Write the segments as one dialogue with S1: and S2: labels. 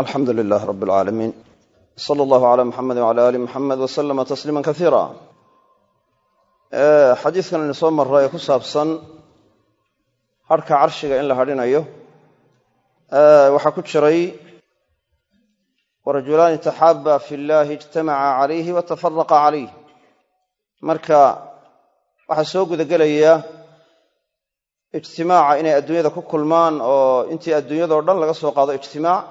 S1: alxamdu lilaah rab alcaalamiin sala allahu calaa muxamedi wcala aali muxamed wasalama tasliima kasiira xadiiskan aynu soo marray ee ku saabsan hadhka carshiga in la hadhinayo. Waxaa ku jiray warajulaani taxaaba fi llahi ijtamaca calayhi watafaraqa calayh marka waxaa soo gudagelaya ijtimaaca inay adduunyada ku kulmaan oo intii adduunyadao dhan laga soo qaado ijtimaac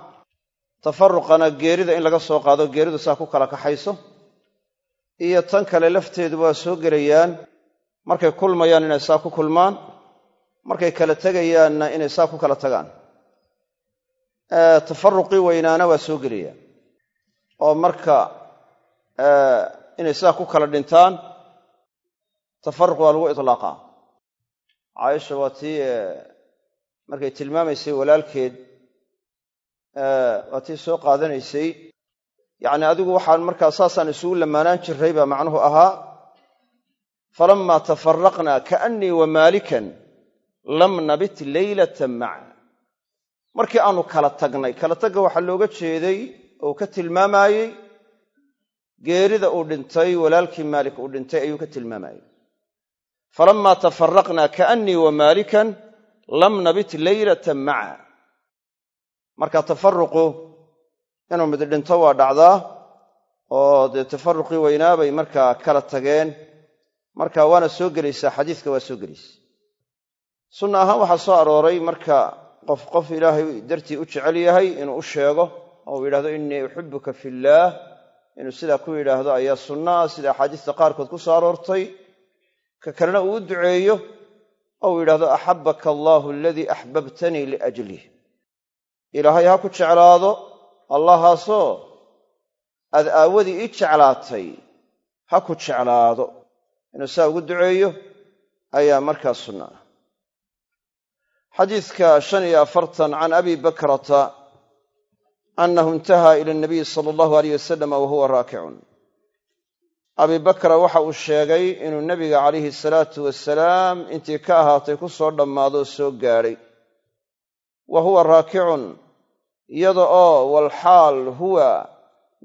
S1: tafaruqana geerida in laga soo qaado geeridu saa ku kala kaxayso. Iyo tan kale lafteedu waa soo gelayaan markay kulmayaan inay saa ku kulmaan markay kala tegayaanna inay saa ku kala tagaan. Tafaruqii weynaana waa soo gelayaan oo marka inay saa ku kala dhintaan tafaruq waa lagu itlaaqa caaisha waa tii markay tilmaamaysay walaalkeed waa tii soo qaadanaysay. Yacni adigu waxaan markaa saasaan isugu lamaanaan jiray baa macnuhu ahaa falammaa tafaraqnaa kaannii wa maalikan lam nabit leylatan maca. Markii aanu kala tagnay kala tagga waxaa looga jeeday oo ka tilmaamaayey geerida uu dhintay walaalkii maalik uu dhintay ayuu ka tilmaamayey falammaa tafaraqnaa kaannii wa maalikan lam nabit leylatan maca marka tafaruqu inuu mid dhinto waa dhacdaa oo dee tafaruqii weynaabay markaa kala tageen. Marka waana soo gelaysaa xadiiska waa soo gelaysa. Sunna ahaan waxaa soo arooray marka qof qof ilaahay dartii u jecel yahay inuu u sheego oo yidhahdo innii uxibuka fillaah inuu sidaa ku yidhaahdo ayaa sunna ah sida axaadiista qaarkood ku soo aroortay. Ka kalena uu u duceeyo oo uu yidhahdo axabbaka allaahu aladii axbabtanii liajlih ilaahay ha ku jeclaado? Allahaasoo aad aawadii ii jeclaatay ha ku jeclaado. Inuu saa ugu duceeyo ayaa markaa sunna. Ah xadiidka shan iyo afartan can abi bakrata annahu intahaa ila nabiyi sala allahu aleyh wasalam wa huwa raakicun. Abi bakra waxa uu sheegay inuu nebiga calayhi salaatu wasalaam intii ka ahaatay ku soo dhammaadoo soo gaadhay wa huwa raakicun iyada oo walxaal huwa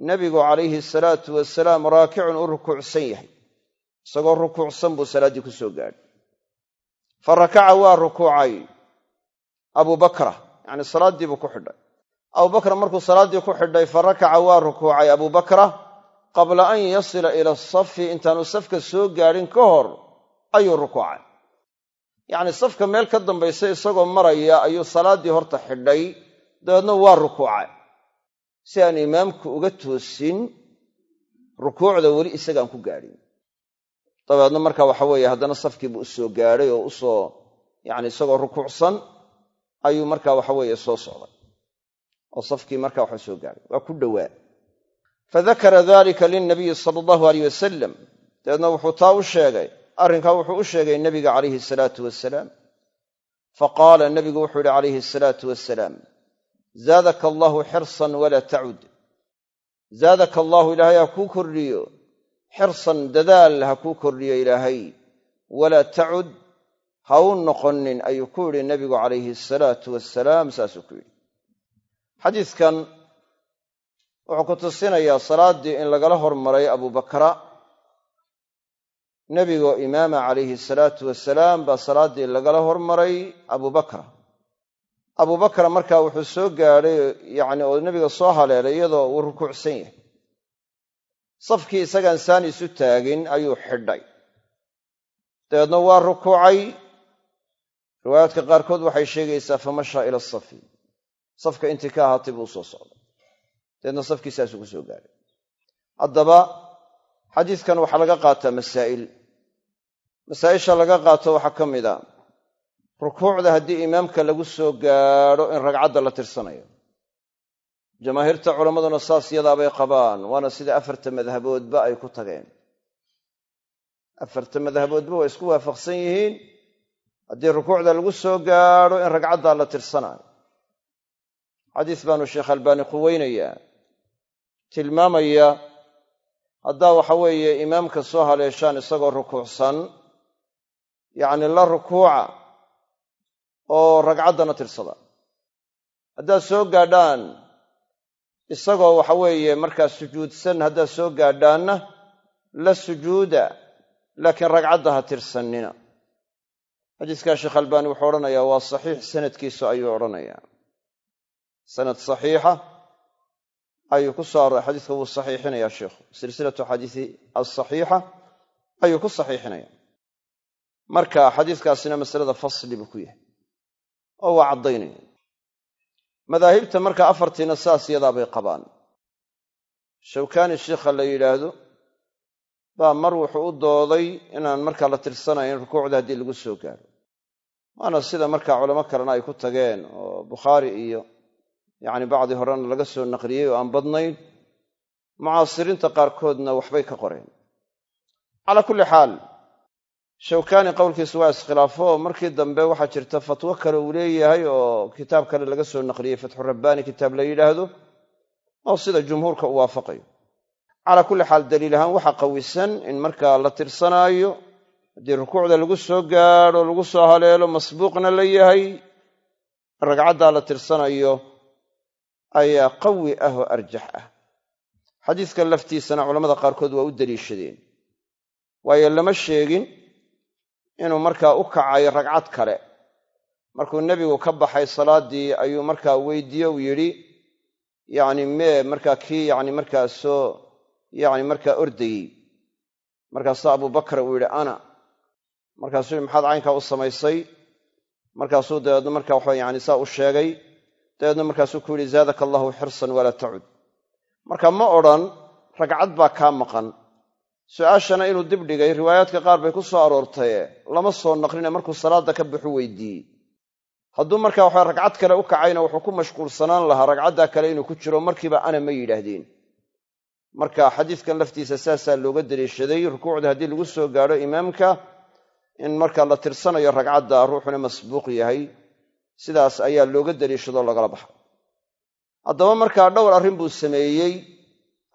S1: nebigu calayhi salaatu wasalaam raakicun u rukuucsan yahay isagoo rukuucsan buu salaaddii ku soo gaadhay. Fa rakaca waa rukuucay abubakra yacni salaaddii buu ku xidhay. Abubakra markuu salaaddii ku xidhay fa rakaca waa rukuucay abubakra qabla an yasila ila asafi intaanu safka soo gaadhin ka hor ayuu rukuucay yacni safka meel ka dambaysa isagoo maraya ayuu salaaddii horta xidhay dabeedna waa rukuucay. Si aan imaamku uga toosin rukuucda weli isagaan ku gaadhin. Dabeedna marka waxa weeye haddana safkiibuu u soo gaadhay oo u soo yacni isagoo rukuucsan ayuu marka waxa weeye soo socday. Oo safkii marka waxa soo gaadhay. Waa ku dhowaa. Fadakara dalika lilnabiyi sala allahu aleyh wasalam dabeedna wuxuu taa u sheegay arrinkaa wuxuu u sheegay nebiga calayhi salaatu wasalaam. Faqaala nebigu wuxuu yihi calayhi asalaatu wasalaam zaadaka allaahu xirsan walaa tacud. Zaadaka allaahu ilaahay ha kuu kordhiyo. Xirsan dadaal ha kuu kordhiyo ilaahay. Walaa tacud ha u noqonin ayuu ku yidhi nebigu calayhi asalaatu wasalaam saasuu ku yidhi. Xadiidkan wuxuu ku tusinayaa salaaddii in lagala hormaray abubakra nebigoo imaama calayhi salaatu wasalaam baa salaaddii lagala hormaray abubakra abubakra markaa wuxuu soo gaadhay yacni oo nebiga soo haleelay iyadoo uu rukuucsan yahay. Safkii isagaan saan isu taagin ayuu xidhay. Dabeedna waa rukuucay. Riwaayaadka qaarkood waxay sheegaysaa famashaa ila asafi safka intii ka ahaatay buu u soo socday. Dabeedna safkii saasuu ku soo gaadhay haddaba xadiidkan waxaa laga qaataa masaa'il. Masaa'isha laga qaato waxaa ka mid a rukuucda haddii imaamka lagu soo gaadho in ragcadda la tirsanayo. Jamaahiirta culammaduna saas yadaabay qabaan waana sida afarta madhaboodba ay ku tageen. Afarta madhaboodba waa isku waafaqsan yihiin haddii rukuucda lagu soo gaadho in ragcaddaa la tirsanayo. Xadiis baanu sheekh albaani quweynayaa tilmaamaya haddaa waxa weeye imaamka soo haleeshaan isagoo rukuucsan yacni la rukuuca oo ragcaddana tirsada. Haddaad soo gaadhaan isagoo waxa weeye markaa sujuudsan haddaad soo gaadhaanna la sujuuda laakiin ragcadda ha tirsannina. Xadiiskaa sheekh albaani wuxuu odhanayaa waa saxiix sanadkiisu ayuu odhanayaa. Sanad saxiixa ayuu ku soo arooray xadiiska wuu saxiixinayaa sheikhu. Silsilatu xadiisi alsaxiixa ayuu ku saxiixinaya marka xadiiskaasina masalada fasli buu ku yahay oo waa caddaynaya. Madaahibta marka afartiina saas yadaa bay qabaan. Shawkaani sheikha la yidhaahdo baa mar wuxuu u dooday inaan markaa la tirsanayn rukuucda haddii lagu soo gaaro. Waana sida markaa culamo kalena ay ku tageen oo bukhaari iyo yacni bacdi horena laga soo naqliyey oo aan badnayn mucaasiriinta qaarkoodna waxbay ka qoreen. Calaa kulli xaal shawkaani qowlkiisu waa iskhilaafo. Markii dambe waxaa jirta fatwo kale uu leeyahay oo kitaab kale laga soo naqliyey fatxu rabbaani kitaab la yidhaahdo oo sida jumhuurka u waafaqayo calaa kulli xaal daliil ahaan waxaa qawisan in markaa la tirsanaayo haddii rukuucda lagu soo gaadho lagu soo haleelo masbuuqna la yahay ragcaddaa la tirsanayo ayaa qawi ah oo arjax ah. Xadiiskan laftiisana culamada qaarkood waa u daliishadeen waayo lama sheegin inuu markaa u kacayo ragcad kale. Markuu nebigu ka baxay salaaddii ayuu markaa weydiiye uu yidhi yacni mee markaa kii yacni markaa soo yacni markaa ordayey. Markaasaa abubakar uu yidhi ana. Markaasuu yidhi maxaad caynkaa u samaysay? Markaasuu dabeedna markaa waxa yani saa u sheegay dabeedna markaasuu ku yidhi zaadaka allahu xirsan walaa tacud. Marka ma odhan ragcad baa kaa maqan. Su'aashana inuu dib dhigay riwaayaadka qaar bay ku soo aroortaye lama soo naqline markuu salaadda ka baxu weydiiyey. Hadduu markaa waxa ragcad kale u kacayna wuxuu ku mashquulsanaan lahaa ragcaddaa kale inuu ku jiro markiiba ana ma yidhaahdeen. Marka xadiiskan laftiisa saasaa looga daliishaday rukuucda haddii lagu soo gaadho imaamka in marka la tirsanayo ragcadda ruuxuna masbuuq yahay sidaas ayaa looga daliishadoo lagala baxa haddaba markaa dhowr arrin buu sameeyey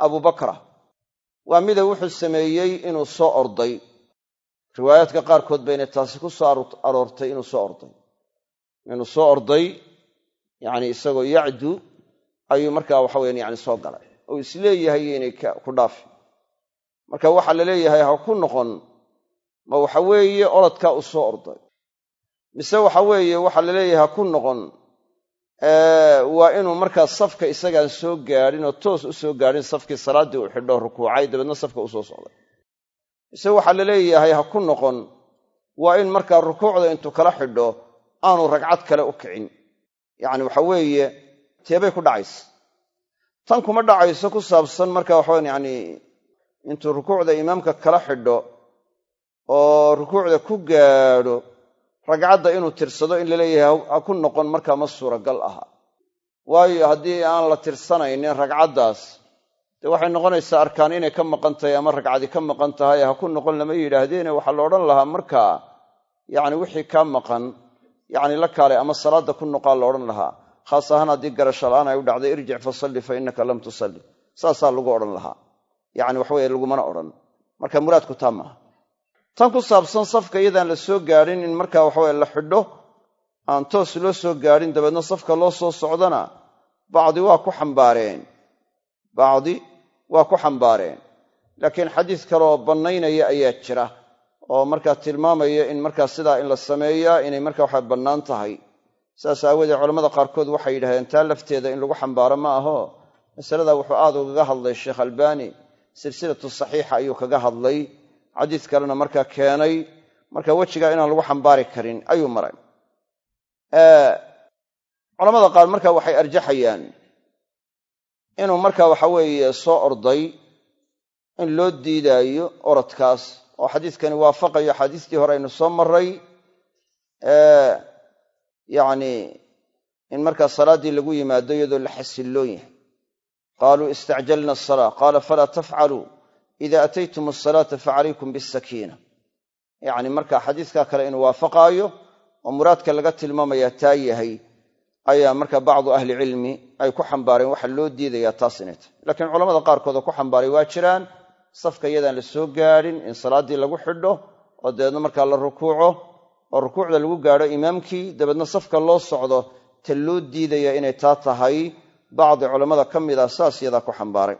S1: abubakra waa mida wuxuu sameeyey inuu soo orday. Riwaayaadka qaarkood bayna taasi ku soo aroortay inuu soo orday. Inuu soo orday yacni isagoo yacdu ayuu markaa waxaweyan yani soo galay. Oo is leeyahay inay ku dhaafi. Marka waxaa la leeyahay ha ku noqon ma waxa weeye orodkaa u soo orday mise waxa weeye waxaa la leeyahay ha ku noqon. Waa inuu markaa safka isagaan soo gaadhin oo toos u soo gaadhin safkii salaaddii uu xidho rukuucay dabeedna safka u soo socday. Mise waxaa la leeyahay ha ku noqon waa in markaa rukuucda intuu kala xidho aanu ragcad kale u kicin. Yacni waxa weeye teebay ku dhacaysa. Tan kuma dhacayso ku saabsan marka waxawan yacni intuu rukuucda imaamka kala xidho oo rukuucda ku gaadho ragcadda inuu tirsado in la leeyahay ha ku noqon markaa ma suuragal aha. Waayo haddii aan la tirsanaynin ragcaddaas dee waxay noqonaysaa arkaan inay ka maqan tahay ama ragcadi ka maqan tahay ha ku noqon lama yidhaahdeene waxaa la odhan lahaa markaa yacni wixii kaa maqan yacni la kaalay ama salaadda ku noqaa la odhan lahaa. Khaas ahaan haddii garasho la'aan ay u dhacday irjic fasalli fa innaka lam tusalli. Saasaa lagu odhan lahaa. Yacni waxaweye lagumana odhan. Marka muraadku taa maaha tan ku saabsan safka iyadaan la soo gaadhin in markaa waxaweye la xidho aan toos loo soo gaadhin dabeedna safka loo soo socdana bacdi waa ku xambaareen. Bacdi waa ku xambaareen. Laakiin xadiis kaleoo bannaynaya ayaa jira oo markaa tilmaamaya in markaa sidaa in la sameeyaa inay markaa waxa bannaan tahay. Saas aawoodee culamada qaarkood waxay yidhahdeen taa lafteeda in lagu xambaaro ma aho. Masaladaa wuxuu aad ugaga hadlay sheekh albaani silsilatu saxiixa ayuu kaga hadlay xadiis kalena markaa keenay marka wejigaa inaan lagu xambaari karin ayuu maray. Culamada qaar marka waxay arjaxayaan inuu marka waxa weeye soo orday in loo diidaayo orodkaas oo xadiiskani waafaqayo axaadiistii hore aynu soo maray yacni in markaa salaaddii lagu yimaado iyadoo la xasilloon yahay. Qaaluu istacjalna asalaa qaala falaa tafcaluu ida ataytum asalaata facalaykum bisakiina yacni marka xadiiskaa kale inuu waafaqaayo oo muraadka laga tilmaamaya taa yahay ayaa marka bacdu ahlicilmi ay ku xambaareen waxa loo diidayaa taas inay tahay laakiin culamada qaarkood oo ku xambaaray waa jiraan safka iyadaan la soo gaadhin in salaaddii lagu xidho oo dabeedna markaa la rukuuco oo rukuucda lagu gaadho imaamkii dabeedna safka loo socdo ta loo diidaya inay taa tahay bacdi culammada ka mid ah saas yadaa ku xambaaray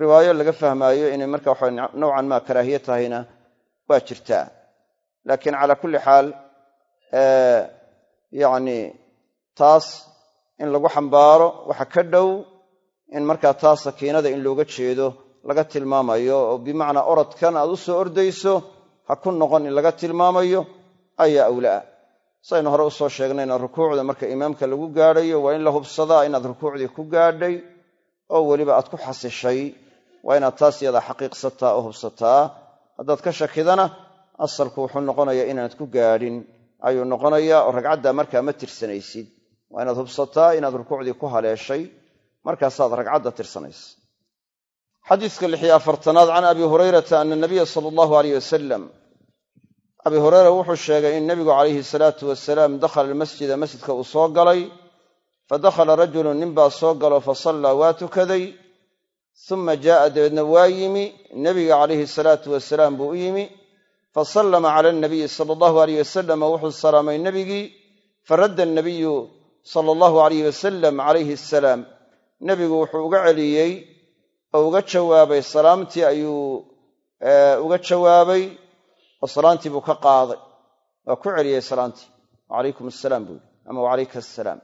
S1: riwaayo laga fahmaayo inay marka waxa nowcan maa karaahiye tahayna waa jirtaa. Laakiin calaa kulli xaal yacni taas in lagu xambaaro waxa ka dhow in markaa taas sakiinada in looga jeedo laga tilmaamayo oo bimacnaa orodkan aad u soo ordayso ha ku noqon in laga tilmaamayo ayaa awlaa. Saynu hore u soo sheegnayna rukuucda marka imaamka lagu gaadhayo waa in la hubsadaa inaad rukuucdii ku gaadhay oo weliba aad ku xasishay waa inaad taas yadaa xaqiiqsataa oo hubsataa haddaad ka shakidana asalku wuxuu noqonayaa inaanad ku gaadhin. Ayuu noqonayaa oo ragcaddaa markaa ma tirsanaysid. Waa inaad hubsataa inaad rukuucdii ku haleeshay markaasaad ragcadda tirsanaysa xadiiska lixiyo afartanaad can abi hurayrata ana nabiya sala allahu aleyh wasalam abi hureyra wuxuu sheegay in nebigu calayhi salaatu wasalaam dakhala almasjida masjidka uu soo galay. Fa dakhala rajulun ninbaa soo galo fa sallaa waa tukaday suma jaa'a dabeedna waa yimi nebiga calayhi salaatu wasalaam buu u yimi fa sallama cala alnabiyi sala allahu aleyh wasalam wuxuu salaamay nebigii faradda anabiyu sala allahu alayh wasalam calayhi asalaam nebigu wuxuu uga celiyey oo uga jawaabay salaamtii ayuu uga jawaabay oo salaantii buu ka qaaday waa ku celiyey salaantii wacalaykum asalaam buu ama wacalayka asalaam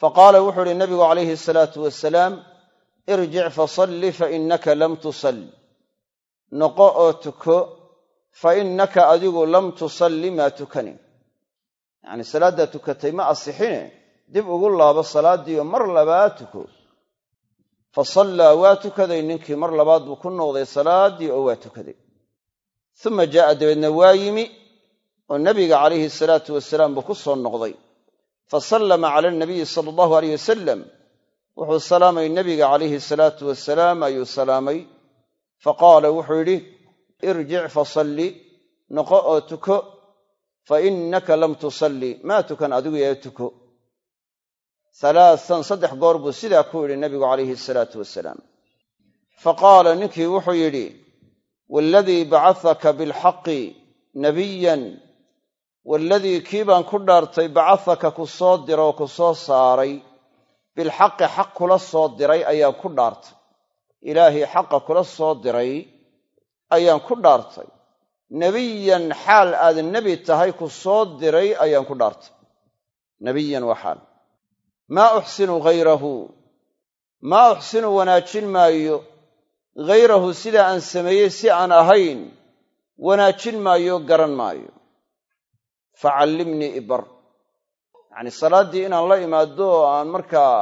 S1: fa wuxuu ihi nabigu calayhi asalaatu wasalaam irjic fasalli fainaka lam tusalli. Noqo oo tuko fa innaka adigu lam tusalli maa tukanin yacnii salaaddaa tukatay ma asixine dib ugu laabo salaaddiioo mar labaad tuko. Fa sallaa waa tukaday ninkii mar labaad buu ku noqday salaaddii oo waa tukaday. Uma jaa'a dabeedna waa yimi oo nebiga calayhi salaatu wasalaam buu ku soo noqday. Fa sallama cala alnabiyi sala allahu aleyh wasalam wuxuu salaamay nebiga calayhi salaatu wasalaam ayuu salaamay. Fa qaala wuxuu yidhi irjic fasalli noqo oo tuko fa innaka lam tusalli. Maa tukan adigu yee tuko. Halaatan saddex goor buu sidaa ku yidhi nebigu calayhi salaatu wasalaam fa qaala ninkii wuxuu yidhi waaladii bacahaka bilxaqi nabiyan waaladii kii baan ku dhaartay bacahaka ku soo dira oo ku soo saaray bilxaqi xaq kula soo diray ayaan ku dhaartay. Ilaahay xaqa kula soo diray ayaan ku dhaartay. Nebiyan xaal aad nebi tahay ku soo diray ayaan ku dhaartay. Nebiyan waa xaal. Maa uxsinu hayrahu maa uxsinu wanaajin maayo. Hayrahu sidaa aan sameeyey si aan ahayn wanaajin maayo garan maayo. Facallimnii ibar yacnii salaaddii inaan la imaado aan markaa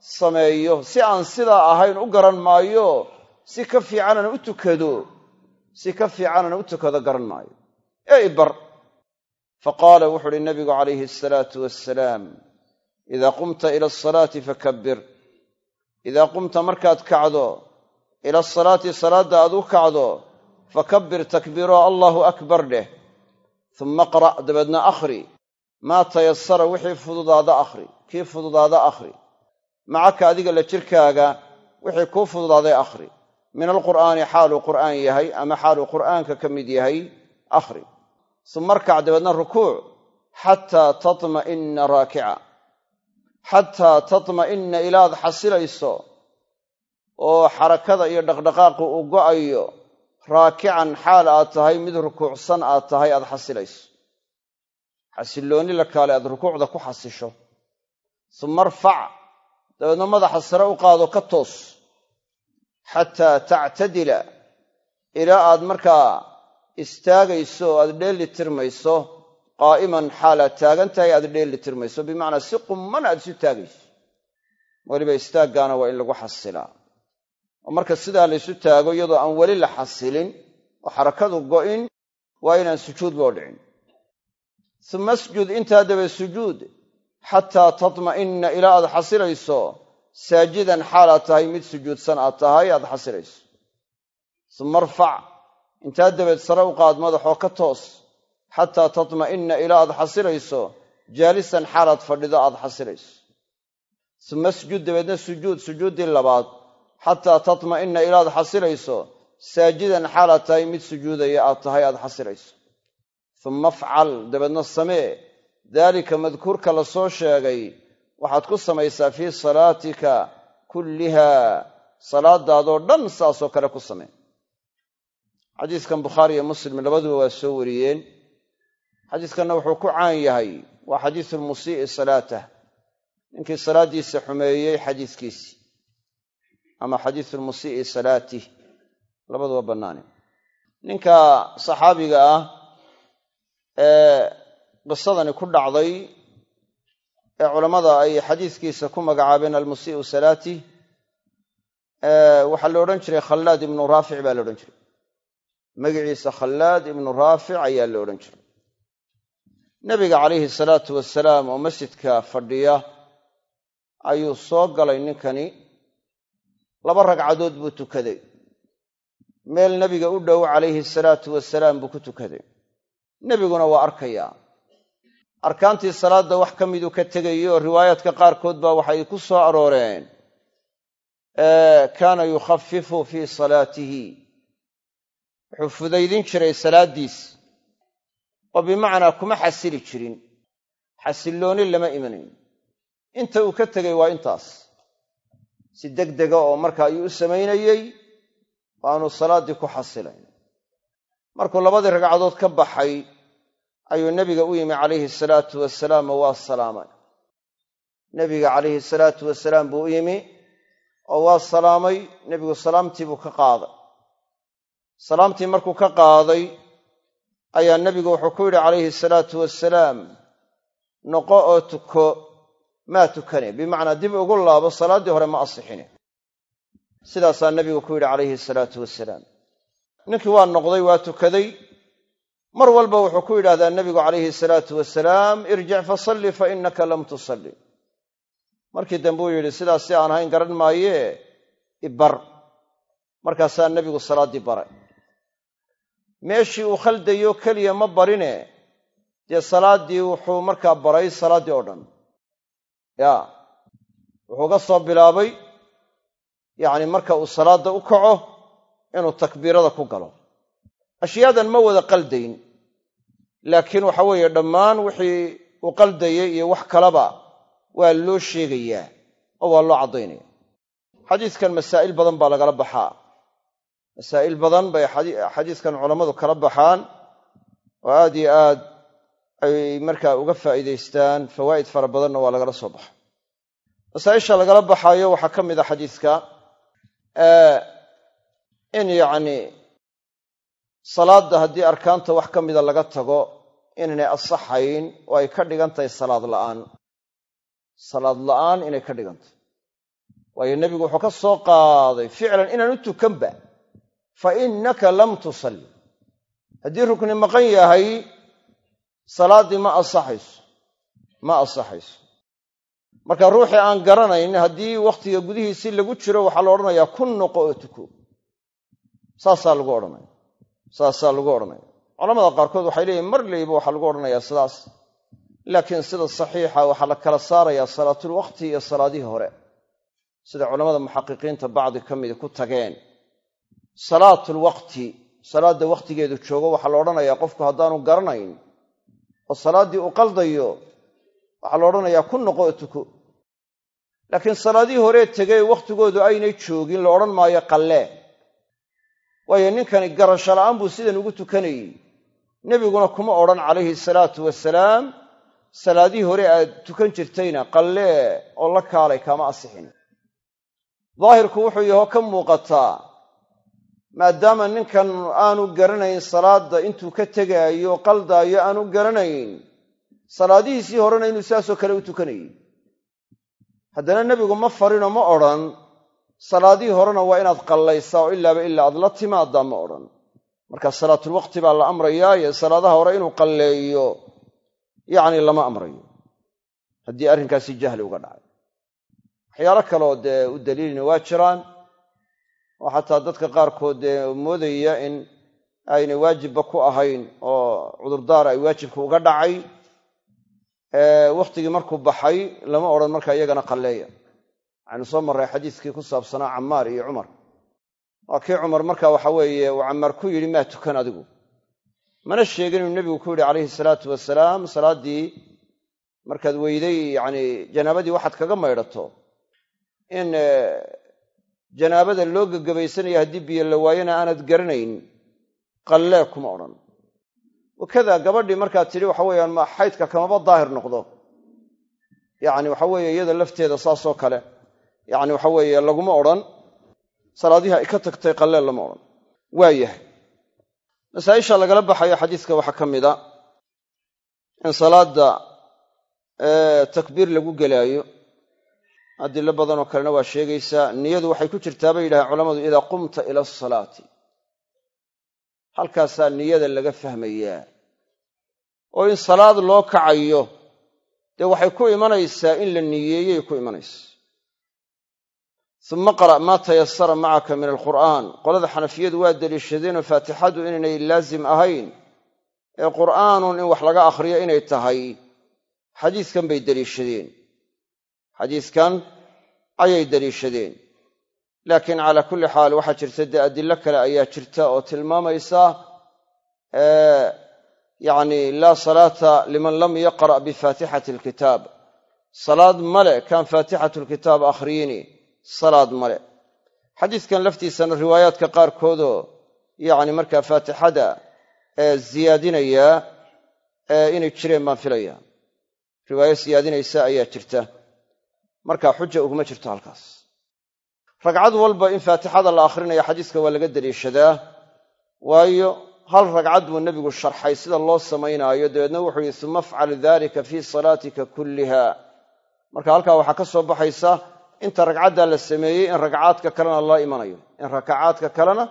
S1: sameeyo si aan sidaa ahayn u garan maayo si ka fiicanaan u tukado si ka fiicanaan u tukado garan maayo. Ee ibar fa qaala wuxu uhi nabigu calayhi asalaatu wassalaam idaa qumta ila asalaati fakabbir. Idaa qumta markaad kacdo ila asalaati salaadda aad u kacdo fakabbir takbiiroo allaahu akbar dheh. Uma qra' dabeedna akhri maa tayasara wixii fududaada akhri kii fududaada akhri. Macaka adiga la jirkaaga wixii kuu fududaaday akhri. Min alqur'aani xaaluu qur'aan yahay ama xaaluu qur'aanka ka mid yahay akhri. Suma arkac dabeedna rukuuc xataa tatma'inna raakica. Xataa tatma'inna ilaad xasilayso oo xarakada iyo dhaqdhaqaaqu uu go'ayo raakican xaal aad tahay mid rukuucsan aad tahay aad xasilayso xasilloonni la kaale aad rukuucda ku xasisho. Suma arfac dabeedna madaxa sare u qaado ka toos. Xataa tactadila ilaa aad markaa istaagayso oo aad dheelli tirmayso qaa'iman xaalaad taagan tahay aad dheelli tirmayso. Bimacnaa si qumman aad isu taagayso. Weliba istaaggaana waa in lagu xasilaa oo marka sidaa laysu taago iyadoo aan weli la xasilin oo xarakadu go'in waa inaan sujuud loo dhicin suma asjud intaa dabe sujuud xataa tatma'inna ilaa aad xasilayso saajidan xaalaad tahay mid sujuudsan aad tahay aad xasilayso suma arfac intaa dabeed sare u qaad madaxoo ka toos xataa tatma'inna ilaa aad xasilayso jaalisan xaalaad fadhido aad xasilayso suma asjud dabeedna sujuud sujuuddii labaad xataa tatma'inna ilaad xasilayso saajidan xaalaad tahay mid sujuudaya aad tahay aad xasilayso suma afcal dabeedna samee daalika madkuurka la soo sheegay. waxaad ku samaysaa fii salaatika kulliha. salaadaadoo dhan saasoo kale ku samee xadiiskan bukhaari iyo muslim labaduba waa soo wariyeen. xadiiskanna wuxuu ku caan yahay. waa xadiisu lmusii'i salaatah ninkii salaaddiisa xumeeyey xadiiskiisii ama xadiisu lmusii'i salaatih labaduba bannaane ninka saxaabiga ah ee qisadani ku dhacday ee culammada ay xadiiskiisa ku magacaabeen almusii'u salaatih waxaa la odhan jiray khallaad ibnu raafic baa la odhan jiray. Magiciisa khallaad ibnu raafic ayaa la odhan jiray. Nebiga calayhi salaatu wasalaam oo masjidka fadhiya ayuu soo galay ninkani. Laba ragcadood buu tukaday. Meel nebiga u dhow calayhi salaatu wasalaam buu ku tukaday nebiguna waa arkayaa arkaantii salaadda wax ka miduu ka tegayo riwaayaadka qaarkood baa waxay ku soo arooreen. Kaana yukhafifu fii salaatihi. Wuxuu fudaydin jiray salaaddiis. Oo bimacnaa kuma xasili jirin. Xasillooni lama imanayn inta uu ka tegay waa intaas. Si degdega oo marka ayuu u samaynayey oo aanu salaaddii ku xasilayn markuu labadii ragcadood ka baxay ayuu nebiga u yimi calayhi salaatu wasalaam oo waa salaamay. Nebiga calayhi salaatu wasalaam buu u yimi oo waa salaamay nebigu salaamtii buu ka qaaday. Salaamtii markuu ka qaaday ayaa nebigu wuxuu ku yidhi calayhi salaatu wasalaam noqo oo tuko maa tukane. Bimacnaa dib ugu laabo salaaddii hore ma asixine. Sidaasaa nebigu ku yidhi calayhi salaatu wasalaam ninkii waa noqday waa tukaday. Mar walba wuxuu ku yidhahdaa nebigu calayhi salaatu wasalaam irjic fasalli fa innaka lam tusalli. Markii dambe uu yidhi sidaas si aan ahayn garan maayee ibar markaasaa nebigu salaaddii baray. Meeshii uu khaldayo keliya ma barine dee salaaddii wuxuu markaa baray salaaddii oo dhan. Ya wuxuu ga soo bilaabay yacni marka uu salaadda u kaco inuu takbiirada ku galo. Ashyaadan ma wada qaldayn laakiin waxa weeye dhammaan wixii uu qaldayay iyo wax kaleba waa loo sheegayaa oo waa loo caddaynaya. Xadiiskan masaa'il badan baa lagala baxaa. Masaa'il badan bay xadiiskan culammadu kala baxaan oo aad iyo aad ay markaa uga faa'iidaystaan fawaa'id fara badanna waa lagala soo baxa masaa'isha lagala baxaayo waxaa ka mid a xadiiska in yacni salaadda haddii arkaanta wax ka mida laga tago inaynay asaxayn oo ay ka dhigan tahay salaad la'aan. Salaad la'aan inay ka dhigan tahay waayo nebigu wuxuu ka soo qaaday ficlan inaan u tukanba fa innaka lam tusalli. Haddii rukni maqan yahay salaaddii ma asaxayso ma asaxayso. Marka ruuxii aan garanayn haddii wakhtiga gudihiisii lagu jiro waxaa la odhanayaa kun noqo oo tuko saasaa lagu odhanaya. Saasaa lagu odhanaya. Culamada qaarkood waxay leeyihiin mar leyba waxaa lagu odhanayaa sidaas. Laakiin sida saxiixa waxaa la kala saarayaa salaatulwaqti iyo salaadihii hore. Sida culammada muxaqiqiinta bacdi ka midi ku tageen. Salaatulwaqti salaadda wakhtigeedu joogo waxaa la odhanayaa qofku haddaanu garanayn. Oo salaaddii uu qaldayo waxaa la odhanayaa ku noqo oo laakiin salaadihii horee tegey wakhtigoodu aynay joogin la odhan maayo qallee waayo ninkani garasho la'aan buu sidan ugu tukanayey. Nebiguna kuma odhan calayhi salaatu wasalaam salaadihii hore aad tukan jirtayna qallee oo la kaalay kaama asixin. Daahirku wuxuu yaho ka muuqataa maadaama ninkan aanu garanayn salaadda intuu ka tegaayo qaldaayo aanu garanayn salaadihiisii horena inuu sidaasoo kale u tukanayey. Haddana nebigu ma farinoo ma odhan salaadihii horena waa inaad qallaysaa oo ilaaba ilaa aad la timaadaa ma odhan. Marka salaatulwaqti baa la amrayaa iyo salaadaha hore inuu qalleeyo yacni lama amrayo. Haddii arrinkaasi jahli uga dhacay. Waxyaalo kaleoo dee u daliilina waa jiraan. Oo xataa dadka qaarkood dee moodaya in aynay waajibba ku ahayn oo cudurdaar ay waajibka uga dhacay. Wakhtigii markuu baxay lama odhan marka iyagana qalleeya waxaynu soo marray xadiiskii ku saabsanaa cammaar iyo cumar. Waa kii cumar marka waxa weeye uu cammaar ku yidhi maa tukan adigu? Mana sheegin inuu nebigu ku yidhi calayhi salaatu wasalaam salaaddii markaad weyday yacni janaabadii waxaad kaga maydhato. In janaabada loo gegabaysanaya haddii biyo la waayana aanad garanayn qallee kuma odhan. Wakadaa gabadhii markaad tidhi waxa weeyaan ma xaydka kamaba daahir noqdo. Yacni waxa weeye iyada lafteeda saasoo kale yacni waxa weeye laguma odhan salaadihii ay ka tagtay qallee lama odhan. Waa yahay. Masaa'isha lagala baxayo xadiiska waxaa ka mid a in salaadda takbiir lagu gelaayo adilo badanoo kalena waa sheegaysaa niyadu waxay ku jirtaa bay yidhahdeen culammadu idaa qumta ila asalaati halkaasaa niyada laga fahmayaa. Oo in salaad loo kacayo dee waxay ku imanaysaa in la niyeeyey ku imanaysa uma qara' maa tayasara macaka min alqur'aan qolada xanafiyadu waa deliishadeenoo faatixadu inaynay laazim ahayn ee qur'aanun in wax laga akhriyo inay tahay xadiiskan bay deliishadeen xadiiskan ayay deliishadeen laakiin calaa kulli xaal waxaa jirta dee adilo kale ayaa jirta oo tilmaamaysa yacni laa salaata liman lam yaqra' bifaatixati alkitaab salaad male kaan faatixatu lkitaab akhriyini salaad male. Xadiiskan laftiisana riwaayaadka qaarkoodoo yacni markaa faatixada ziyaadinaya inay jireen baan filaya riwaayo siyaadinaysa ayaa jirta. Marka xuja uguma jirto halkaas. Ragcad walba in faatixada la akhrinayo xadiiska waa laga deliishadaa waayo hal ragcad buu nebigu sharxay sida loo samaynaayo. Dabeedna wuxuu yihi suma afcal dalika fii salaatika kulliha marka halkaa waxaa ka soo baxaysa inta ragcaddaa la sameeyey in ragcaadka kalena lala imanayo. In rakacaadka kalena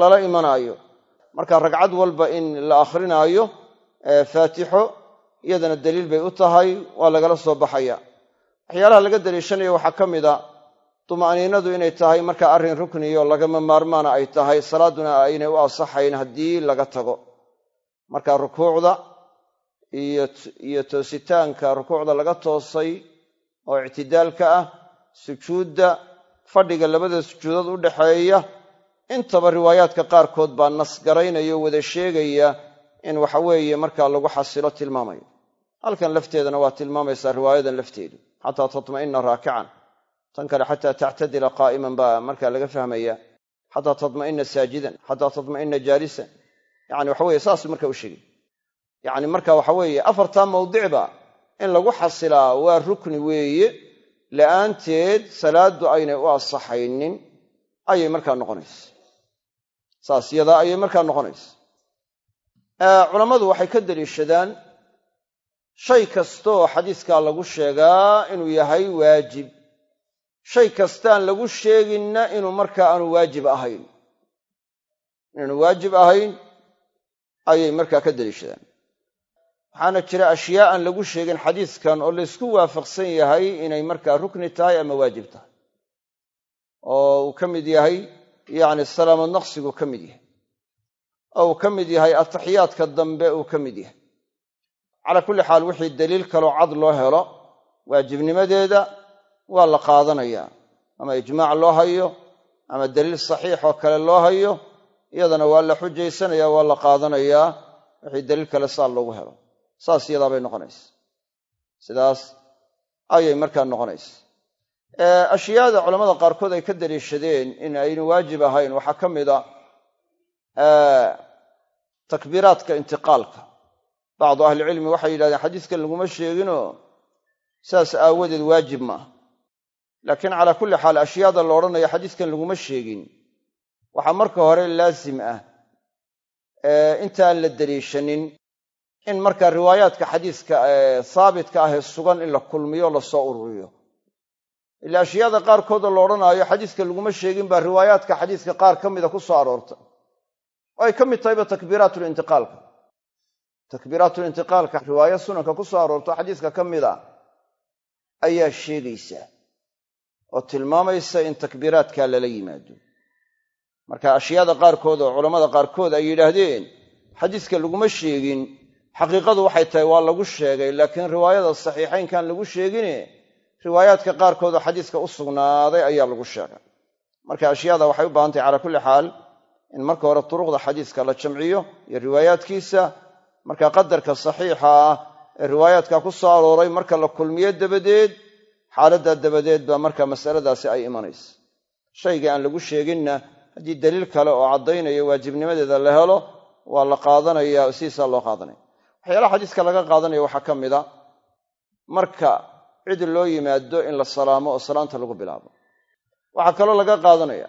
S1: lala imanaayo. Marka ragcad walba in la akhrinaayo faatixo iyadana daliil bay u tahay waa lagala soo baxaya. Waxyaalaha laga daliishanayo waxaa ka mid a tuma'niinadu inay tahay marka arrin rukniyo lagama maarmaana ay tahay salaaduna aynay u ansaxayn haddii laga tago. Marka rukuucda iyo toositaanka rukuucda laga toosay oo ictidaalka ah sujuudda fadhiga labada sujuudood u dhaxeeya intaba riwaayaadka qaarkood baa nasgaraynaya o wada sheegaya in waxa weeye markaa lagu xasilo tilmaamayo. Halkan lafteedana waa tilmaamaysaa riwaayadan lafteedu xataa tatma'ina raakican. Tan kale xataa tactadila qaa'iman baa markaa laga fahmaya. Xataa tatma'ina saajidan xataa tatma'ina jaalisan. Yani waxa weye saasuu marka u sheegay. Yacni marka waxa weeye afartaa mawdicba in lagu xasilaa waa rukni weeye la'aanteed salaaddu aynay u ansaxaynin ayay markaa noqonaysa. Saas ayay markaa noqonaysa. Culammadu waxay ka deliishadaan shay kastaoo xadiiskaa lagu sheegaa inuu yahay waajib. Shay kastaan lagu sheeginna inuu markaa aanu waajib ahayn. Inaanu waajib ahayn ayay markaa ka deliishadaan waxaana jira ashyaa aan lagu sheegin xadiiskan oo laysku waafaqsan yahay inay markaa rukni tahay ama waajib tahay. Oo uu ka mid yahay yacni salaamad naqsigu ka mid yahay. Oo uu ka mid yahay ataxiyaadka dambe uu ka mid yahay. Calaa kulli xaal wixii daliil kaloo cad loo helo waajibnimadeeda waa la qaadanayaa ama ijmaac loo hayo ama daliil saxiix oo kale loo hayo iyadana waa la xujaysanaya waa la qaadanayaa wixii daliil kale saa loogu helo saas iyadaabay noqonaysa. Sidaas ayay markaa noqonaysa. Ashyaada culamada qaarkood ay ka daliishadeen in aynu waajib ahayn waxaa ka mid a takbiiraadka intiqaalka. Bacdu ahlicilmi waxay yidhahdeen xadiiskan laguma sheeginoo saas aawadeed waajib maaha laakiin calaa kulli xaal ashyaada la odhanayo xadiiskan laguma sheegin. Waxaa marka hore laasim ah intaan la daliishanin in markaa riwaayaadka xadiiska haabitka ah ee sugan in la kulmiyo la soo ururiyo. Ila ashyaada qaarkoodoo la odhanaayo xadiiska laguma sheegin baa riwaayaadka xadiiska qaar ka mida ku soo aroortay oo ay ka mid tahayba takbiiraatulintiqaalka takbiiraatulintiqaalka riwaayo sunanka ku soo aroorto xadiiska ka mid a ayaa sheegaysa oo tilmaamaysa in takbiiraadkaa lala yimaado. Marka ashyaada qaarkood oo culammada qaarkood ay yidhaahdeen xadiiska laguma sheegin xaqiiqadu waxay tahay waa lagu sheegay laakiin riwaayada saxiixaynkaan lagu sheegine riwaayaadka qaarkood oo xadiiska u sugnaaday ayaa lagu sheegay. Marka ashyaada waxay u baahan tahay calaa kulli xaal in marka hore turuqda xadiiska la jamciyo iyo riwaayaadkiisa marka qadarka saxiixa ah ee riwaayaadka ku soo arooray marka la kulmiyo dabadeed xaaladdaa dabadeed baa marka masaladaasi ay imanaysa. Shaygii aan lagu sheeginna haddii daliil kale oo caddaynaya waajibnimadeeda la helo waa la qaadanaya oo sidiisaa loo qaadanaya waxyaalaha xadiiska laga qaadanaya waxaa ka mid a marka cid loo yimaado in la salaamo oo salaanta lagu bilaabo. Waxaa kaloo laga qaadanaya.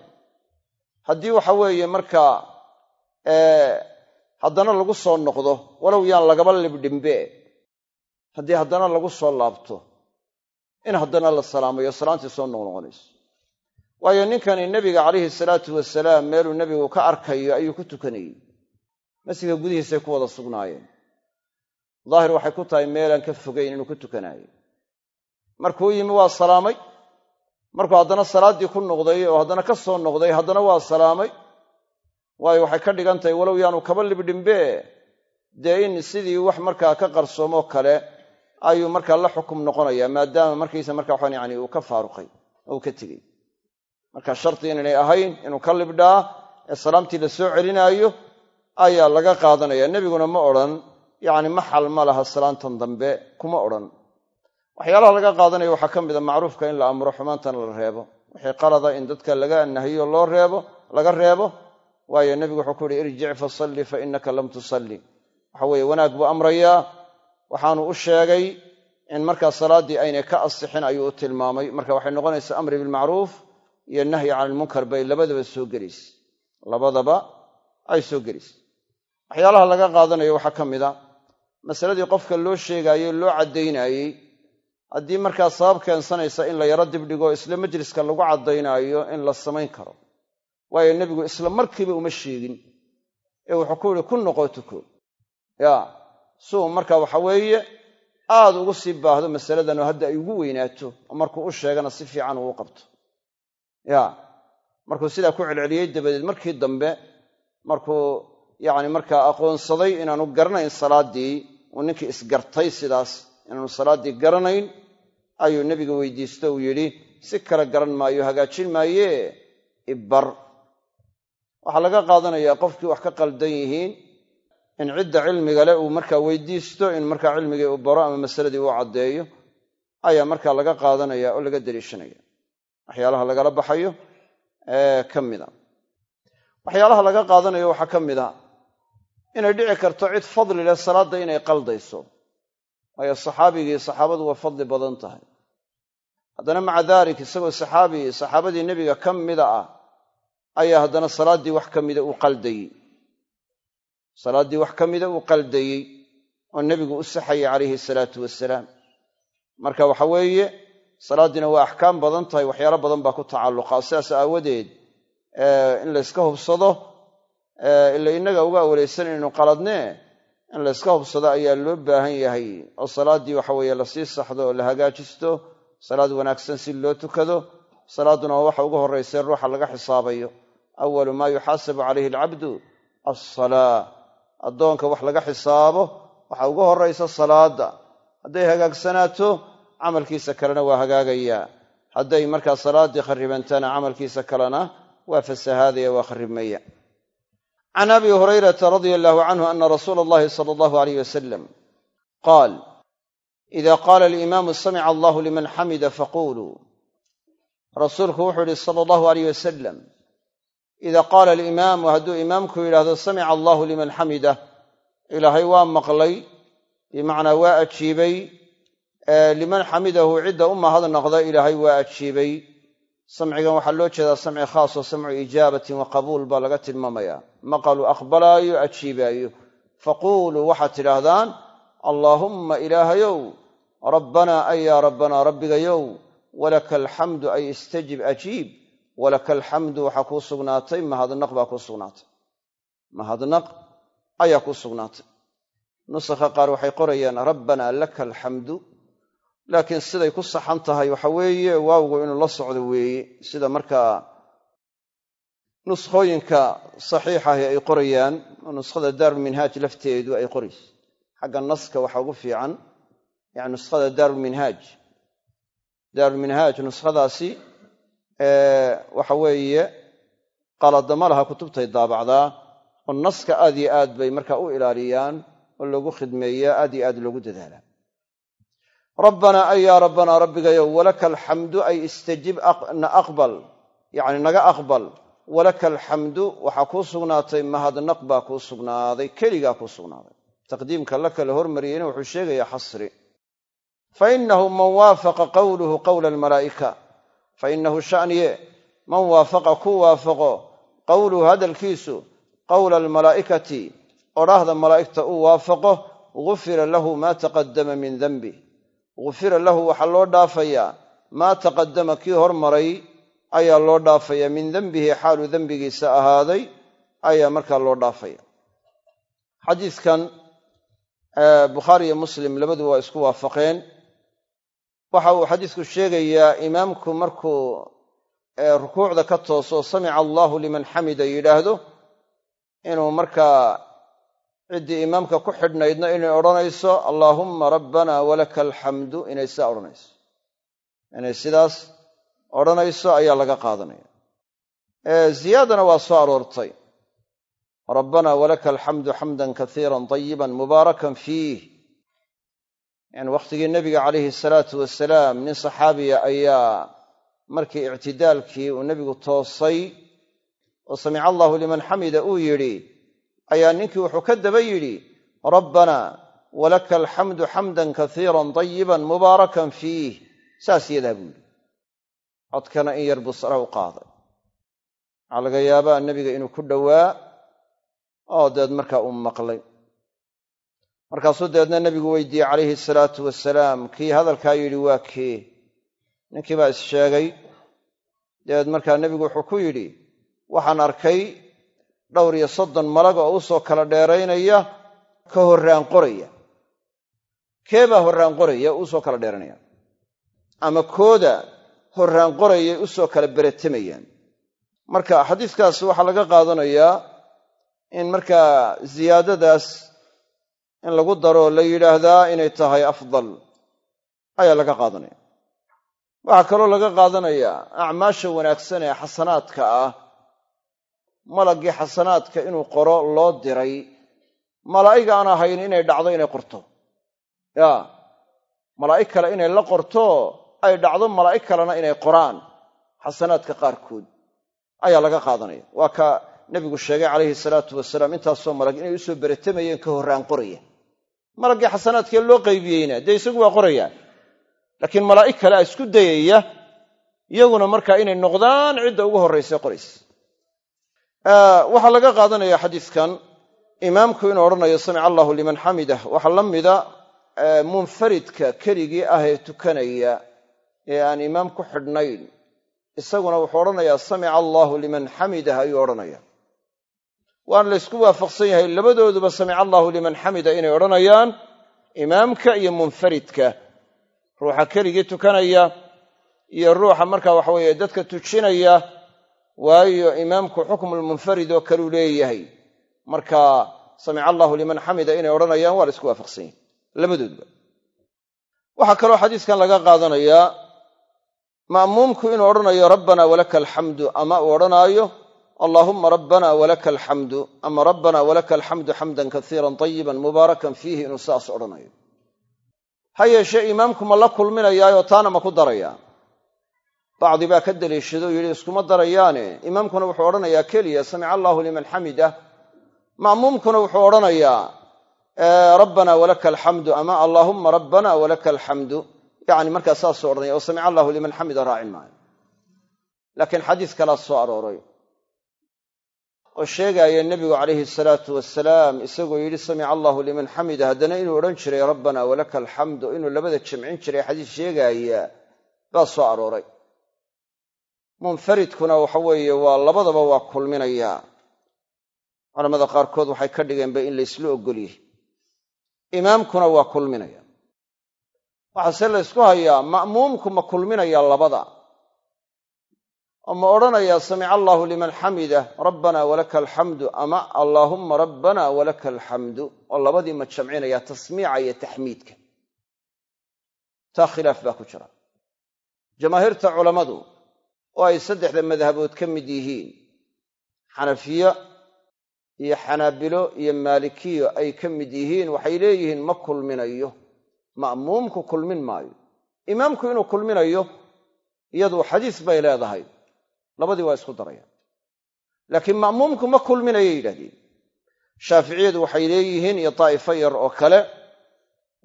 S1: Haddii waxa weeye markaa haddana lagu soo noqdo walow yaan lagaba libdhimbe. Haddii haddana lagu soo laabto in haddana la salaamayo salaantii soo noqnoqonayso waayo ninkani nebiga calayhi salaatu wasalaam meeluu nebigu ka arkayo ayuu ku tukanayey. Masjidka gudihiisay ku wada sugnaayeen daahir waxay ku tahay meelaan ka fogayn inuu ku tukanaayo. Markuu yimi waa salaamay. Markuu haddana salaaddii ku noqday oo haddana ka soo noqday haddana waa salaamay. Waayo waxay ka dhigan tahay walow yaanu kaba libdhimbe. Dee in sidii wax markaa ka qarsoomoo kale ayuu markaa la xukum noqonayaa maadaama markiisa marka waxaan yani uu ka faaruqay oo uu ka tegey. Marka shardi inaynay ahayn inuu ka libdhaa ee salaamtii la soo celinaayo ayaa laga qaadanaya. Nebiguna ma odhan yacni maxal ma laha salaantan dambe kuma odhan. Waxyaalaha laga qaadanayo waxaa ka mid a macruufka in la amro xumaantana la reebo. Wixii qalada in dadka laga nahiyo loo reebo laga reebo. Waayo nebigu wuxuu ku uhi irjic fasalli fa innaka lam tusalli. Waxa weeye wanaag buu amrayaa. Waxaanu u sheegay in markaa salaaddii aynay ka asixin ayuu u tilmaamay. Marka waxay noqonaysaa amri bilmacruuf iyo nahyi cani ilmunkar bay labadaba soo gelaysa labadaba ay soo gelaysa waxyaalaha laga qaadanayo waxaa ka mid a masaladii qofka loo sheegaayey loo caddaynaayey haddii markaa sabab keensanaysa in la yaro dibdhigo isla majliska lagu caddaynaayo in la samayn karo. Waayo nebigu isla markiiba uma sheegin. Ee wuxuu ku yihi ku noqo tuko. Ya si uu marka waxa weeye aad ugu sii baahdo masaladanoo hadda ay ugu weynaato oo markuu u sheegana si fiican uu qabto. Ya markuu sidaa ku celceliyey dabadeed markii dambe markuu yacni markaa aqoonsaday inaanu garanayn salaaddii uu ninkii isgartay sidaas inaanu salaaddii garanayn ayuu nebiga weydiisto uu yidhi si kale garan maayo hagaajin maayee ibar waxaa laga qaadanayaa qofkii wax ka qaldan yihiin in cidda cilmiga leh uu markaa weydiisto in markaa cilmigii uu baro ama masaladii uu caddeeyo ayaa markaa laga qaadanaya oo laga daliishanaya waxyaalaha lagala baxayo ee ka mida waxyaalaha laga qaadanayo waxaa ka mid a inay dhici karto cid fadli leh salaadda inay qaldayso. Waayo saxaabigii saxaabadu waa fadli badan tahay. Haddana maca daalik isagoo saxaabi saxaabadii nebiga ka mida ah ayaa haddana salaaddii wax ka mida uu qaldayey. Salaaddii wax ka mida uu qaldayey oo nebigu u saxayay calayhi salaatu wasalaam marka waxa weeye salaaddiina waa axkaam badan tahay waxyaalo badan baa ku tacalluqa. Sidaas aawadeed in layska hubsado ila innaga uga awlaysan inaynu qaladnee in layska hubsado ayaa loo baahan yahay. Oo salaaddii waxa weeye la sii saxdo oo la hagaajisto salaad wanaagsan si loo tukado salaadduna waa waxa ugu horraysay ruuxa laga xisaabayo. Awalu maa yuxaasabu calayhi alcabdu alsalaa addoonka wax laga xisaabo waxa ugu horraysa salaadda. Hadday hagaagsanaato camalkiisa kalena waa hagaagayaa hadday markaa salaaddii kharribantana camalkiisa kalena waa fasahaadaya waa kharribmaya can abi hurayrata radia allahu canhu ana rasuula allahi sala allahu alayh wasalam qaal ida qaala alimaamu samica allahu liman xamida faquluu rasuulku wuxuu yihi sala allahu alayh wasalam ida qaala alimaamu hadduu imaamku yidhaahdo samica allahu liman xamida ilaahay waa maqlay bimacnaa waa ajiibay liman xamidahu cidda u mahadnaqda ilaahay waa ajiibay samcigan waxaa loo jeedaa samci khaas samcu ijaabatin wa qabuul baa laga tilmaamaya maqaluu aqbalaayo ajiibaayo. Faquuluu waxaad tidhaahdaan allaahumma ilaahayow rabbanaa ay yaa rabbanaa rabbigayow walaka alxamdu ay istajib ajiib walaka alxamdu waxaa kuu sugnaatay mahadnaq baa kuu sugnaatay. Mahadnaq ayaa kuu sugnaatay. Nusakha qaar waxay qorayaan rabbanaa laka alxamdu laakiin siday ku saxan tahay waxa weeye waawgu inuu la socdo weeye sida markaa nuskhooyinka saxiixahi ay qorayaan oo nuskhada daarulminhaaj lafteedu ay qorayso. Xagga naska waxa ugu fiican yani nuskhada daarulminhaaj. Daarulminhaaj nuskhadaasi waxa weeye qaladama laha kutubtay daabacdaa oo naska aad yo aad bay markaa u ilaaliyaan oo loogu khidmeeyaa aad yo aad loogu dadaalaa rabbanaa ay yaa rabbanaa rabbigayow walaka alxamdu ay istajib na aqbal. Yacni naga aqbal. Walaka alxamdu waxaa kuu sugnaatay mahadnaq baa kuu sugnaaday keligaa kuu sugnaaday. Taqdiimka la kala hormariyeyna wuxuu sheegayaa xasri. Fa inahu man waafaqa qowluhu qowla almalaa'ika. Fa inahu sha'niye man waafaqa ku waafaqo qowluhu hadalkiisu qowla almalaa'ikati odhaahda malaa'igta uu waafaqo gufira lahu maa taqaddama min denbih gufira lahu waxaa loo dhaafayaa maa taqaddama kii hormaray ayaa loo dhaafayaa min dembihi xaalu dembigiisa ahaaday ayaa markaa loo dhaafaya. Xadiidkan bukhaari iyo muslim labadu waa isku waafaqeen. Waxa uu xadiisku sheegayaa imaamku markuu rukuucda ka tooso samica allahu liman xamida yidhaahdo inuu markaa ciddii imaamka ku xidhnaydna inay odhanayso allaahumma rabbana walaka alxamdu inay sidaa odhanayso. Inay sidaas odhanayso ayaa laga qaadanaya. Ziyaadana waa soo aroortay. Rabbana walaka alxamdu xamdan kasiiran tayiban mubaarakan fiih. Yani wakhtigii nebiga calayhi salaatu wasalaam nin saxaabiya ayaa markii ictidaalkii uu nebigu toosay oo samica allahu liman xamida uu yidhi ayaa ninkii wuxuu ka daba yidhi rabbana walaka alxamdu xamdan kasiiran tayiban mubaarakan fiih. Saas yadaa buu yidhi. Codkana in yar buu sare u qaaday. Waxaa laga yaabaa nebiga inuu ku dhowaa oo deed markaa uu maqlay. Markaasuu dabeedna nebigu weydiiyey calayhi salaatu wasalaam kii hadalkaa yidhi waa kee? Ninkii baa is sheegay. Dabeed markaa nebigu wuxuu ku yidhi waxaan arkay dhowr iyo soddon malag oo u soo kala dheeraynaya ka horraan qoraya. Kee baa horraan qoraya u soo kala dheeraynaya? Ama kooda horraan qorayay u soo kala beretamayaan marka xadiiskaas waxaa laga qaadanayaa in markaa ziyaadadaas in lagu daro la yidhaahdaa inay tahay afdal. Ayaa laga qaadanaya. Waxaa kaloo laga qaadanayaa acmaasha wanaagsan ee xasanaadka ah malaggii xasanaadka inuu qoro loo diray malaa'ig aan ahayn inay dhacdo inay qorto. Yaa malaa'ig kale inay la qorto ay dhacdo malaa'ig kalena inay qoraan. Xasanaadka qaarkood ayaa laga qaadanaya. Waa ka nebigu sheegay calayhi salaatu wasalaam intaasoo malag inay u soo beretamayeen ka horraan qoraya. Malaggii xasanaadkee loo qaybiyeyna dee isagu waa qorayaa laakiin malaa'ig kale a isku dayaya iyaguna markaa inay noqdaan cidda ugu horraysa qoraysa waxaa laga qaadanaya xadiidkan imaamku inuu odhanayo samica allahu liman xamidah waxaa la mida munfaridka keligii ah ee tukanaya ee aan imaam ku xidhnayn. Isaguna wuxuu odhanayaa samica allaahu liman xamidah ayuu odhanaya waana la ysku waafaqsan yahay labadooduba samica allaahu liman xamida inay odhanayaan imaamka iyo munfaridka. Ruuxa keligii tukanaya iyo ruuxa marka waxa weeye dadka tujinaya waayo imaamku xukmulmunfarid oo kaluu leeyahay. Marka samica allaahu liman xamida inay odhanayaan waa la isku waafaqsan yahay. Labadooduba waxaa kaloo xadiiskan laga qaadanayaa ma'muumku inuu odhanayo rabbana walaka alxamdu ama uu odhanaayo allaahumma rabbana walaka alxamdu ama rabbana walaka alxamdu xamdan kasiiran tayiban mubaarakan fiihi inuu saas odhanayo. Ha yeeshee imaamku ma la kulminayaayoo taana ma ku darayaa bacdi baa ka daliishado o yidhi iskuma darayaane. Imaamkuna wuxuu odhanayaa keliya samica allaahu liman xamidah. Ma'muumkuna wuxuu odhanayaa rabbana walaka alxamdu ama allaahumma rabbana walaka alxamdu. Yani markaa saasuu odhanaya oo samica allahu liman xamida raacin maayo. Laakiin xadiis kalaa soo arooray oo sheegaaya nebigu calayhi salaatu wasalaam isagoo yidhi samica allahu liman xamida haddana inuu odhan jiray rabbana walaka alxamdu inuu labada jamcin jiray xadiis sheegaaya baa soo arooray munfaridkuna waxa weeye waa labadaba waa kulminayaa culamada qaarkood waxay ka dhigeenba in laysla ogolyahy imaamkuna waa kulminaya. Waxaase la ysku hayaa ma'muumku ma kulminaya labada. Oo ma odhanayaa samica allaahu liman xamidah rabbana walaka alxamdu. Ama allaahumma rabbana walaka alxamdu. Oo labadii ma jamcinaya tasmiica iyo taxmiidka. Taa khilaaf baa ku jira. Jamaahiirta culammadu oo ay saddexda madhabood ka mid yihiin xanafiya iyo xanaabilo iyo maalikiyo ay ka mid yihiin waxay leeyihiin ma kulminayo ma'muumku kulmin maayo. Imaamku inuu kulminayo iyadu xadiis bay leedahay labadii waa isku darayaan. Laakiin ma'muumku ma kulminayay yidhahdeen shaaficiyadu waxay leeyihiin iyo daa'ifo yar oo kale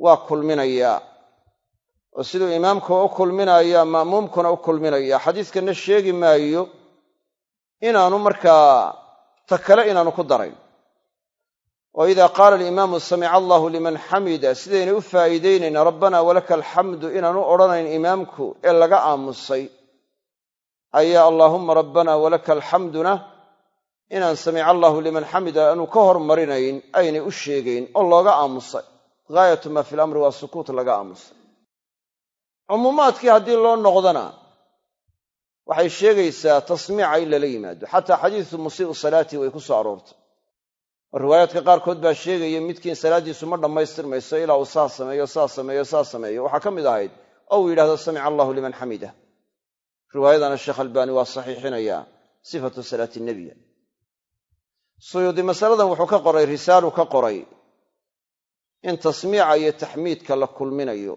S1: waa kulminayaa oo siduu imaamkuwa u kulminayaa ma'muumkuna u kulminaya xadiiskanna sheegi maayo inaanu markaa ta kale inaanu ku darayn. Oo idaa qaala alimaamu samica allahu liman xamida. Sidaynay u faa'iidaynayna rabbana walaka alxamdu inaanu odhanayn imaamku ee laga aamusay. Ayaa allaahumma rabbana walaka alxamduna inaan samica allahu liman xamida aanu ka hormarinayn aynay u sheegayn oo looga aamusay. Gaayatu maa fi lamri waa sukuut laga aamusay cumuumaadkii haddii loo noqdana waxay sheegaysaa tasmiica in lala yimaado. Xataa xadiisu musii'u salaatii way ku soo aroortay. Oo riwaayaadka qaarkood baa sheegaya midkiin salaaddiisu ma dhammaystirmayso ilaa uu saa sameeyo saa sameeyo saa sameeyo. Waxaa ka mid ahayd oo uu yidhahdo samica allahu liman xamida riwaayadana sheekh albaani waa saxiixinayaa sifatu salaati nebiya suyuudi masaladan wuxuu ka qoray risaalu ka qoray in tasmiica iyo taxmiidka la kulminayo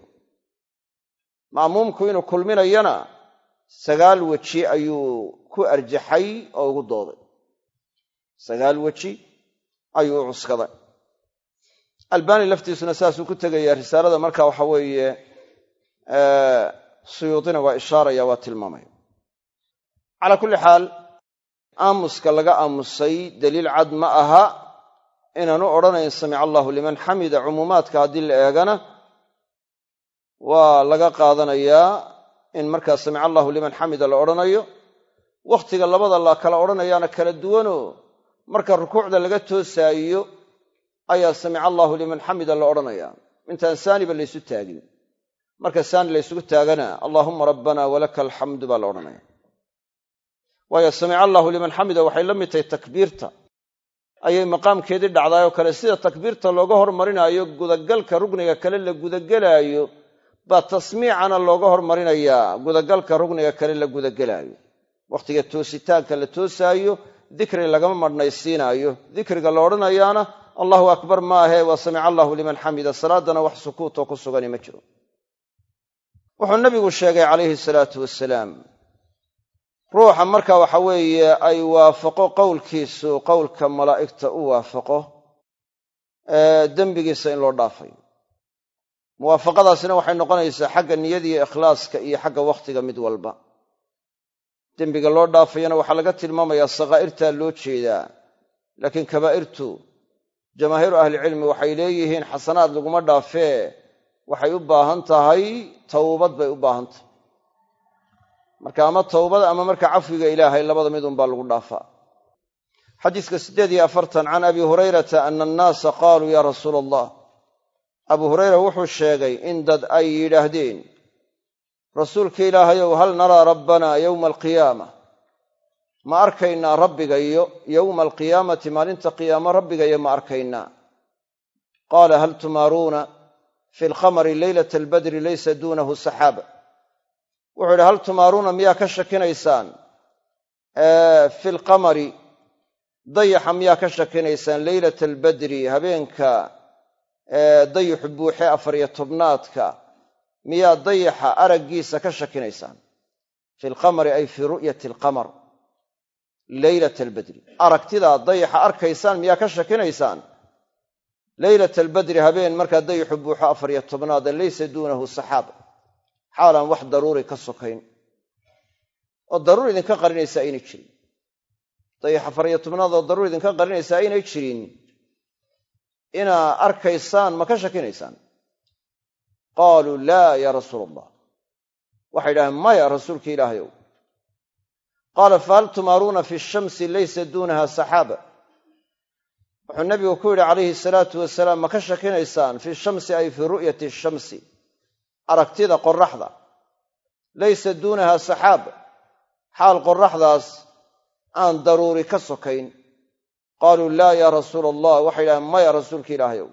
S1: ma'muumku inuu kulminayana sagaal weji ayuu ku arjaxay oo ugu dooday. Sagaal weji ayuu u cuskaday. Albaani laftiisuna saasuu ku tegayaa risaalada marka waxa weeye suyuudina waa ishaaraya waa tilmaamaya. Calaa kulli xaal aamuska laga aamusay daliil cad ma aha. Inaanu odhanayn samica allahu liman xamida cumuumaadka haddii la eegana waa laga qaadanayaa in markaa samica allahu liman xamida la odhanayo. Wakhtiga labada la kala odhanayaana kala duwanoo marka rukuucda laga toosaayo ayaa samica allahu liman xamida la odhanayaa intaan saaniba laysu taagin. Marka saani laysugu taagana allaahumma rabbana walaka alxamdu baa la odhanaya. Waayo samica allahu liman xamida waxay la mid tahay takbiirta. Ayay maqaamkeedii dhacdaayoo kale sida takbiirta looga hormarinaayo gudagalka rugniga kale la gudagelaayo baa tasmiicana looga hormarinayaa gudagalka rugniga kale la gudagelaayo wakhtiga toositaanka la toosaayo dikri lagama madhnaysiinaayo dikriga la odhanayaana allahu akbar maahee waa samica allahu liman xamida. Salaadana wax sukuutoo ku sugani ma jiro. Wuxuu nabigu sheegay calayhi salaatu wasalaam ruuxa marka waxa weeye ay waafaqo qowlkiisu qowlka malaa'igta u waafaqo dembigiisa in loo dhaafayo muwaafaqadaasina waxay noqonaysaa xagga niyadiiyo ikhlaaska iyo xagga wakhtiga mid walba. Dembiga loo dhaafayana waxaa laga tilmaamayaa sakaa'irtaa loo jeedaa. Laakiin kabaa'irtu jamaahiiru ahlicilmi waxay leeyihiin xasanaad laguma dhaafee waxay u baahan tahay towbad bay u baahan tahay. Marka ama towbad ama marka cafwiga ilaahay labada midunbaa lagu dhaafaa xadiiska siddeed iyo afartan can abi hurayrata ana annaasa qaaluu yaa rasuula allah abu hurayra wuxuu sheegay in dad ay yidhaahdeen rasuulka ilaahayow hal naraa rabbanaa yowma alqiyaama. Ma arkaynaa rabbigayo yowma alqiyaamati maalinta qiyaamo rabbigayo ma arkaynaa qaala hal tumaaruuna fi alqamari leylata albadri laysa duunahu saxaaba wuxuu yidhi hal tumaaruuna miyaa ka shakinaysaan? Fi lqamari dayaxa miyaa ka shakinaysaan leylata albadri habeenka dayixu buuxe afar iyo tobnaadka miyaa dayaxa araggiisa ka shakinaysaan? Fi lqamari ay fii ru'yati alqamar leylata albadri. Aragtidaa dayaxa arkaysaan miyaa ka shakinaysaan? Leylata albadri habeen markaa dayixu buuxo afar iyo tobnaada laysa duunahu saxaab. Xaalaan wax daruuri ka sokayn. Oo daruur idinka qarinaysa aynay jirin. Dayax afar iyo tobnaad oo daruur idinka qarinaysa aynay jirin inaa arkaysaan ma ka shakinaysaan. Qaaluu laa yaa rasuula allah waxay idhahdeen maya rasuulka ilaahayow qaala fahal tumaaruuna fi shamsi laysa duunaha saxaaba. Wuxuu nabigu ku yidhi calayhi salaatu wasalaam ma ka shakinaysaan fi shamsi ay fii ru'yati shamsi aragtida qoraxda laysa duunaha saxaab xaal qoraxdaas aan daruuri ka sokayn qaaluu laa yaa rasuula allah waxay idhahdeen maya rasuulka ilaahayow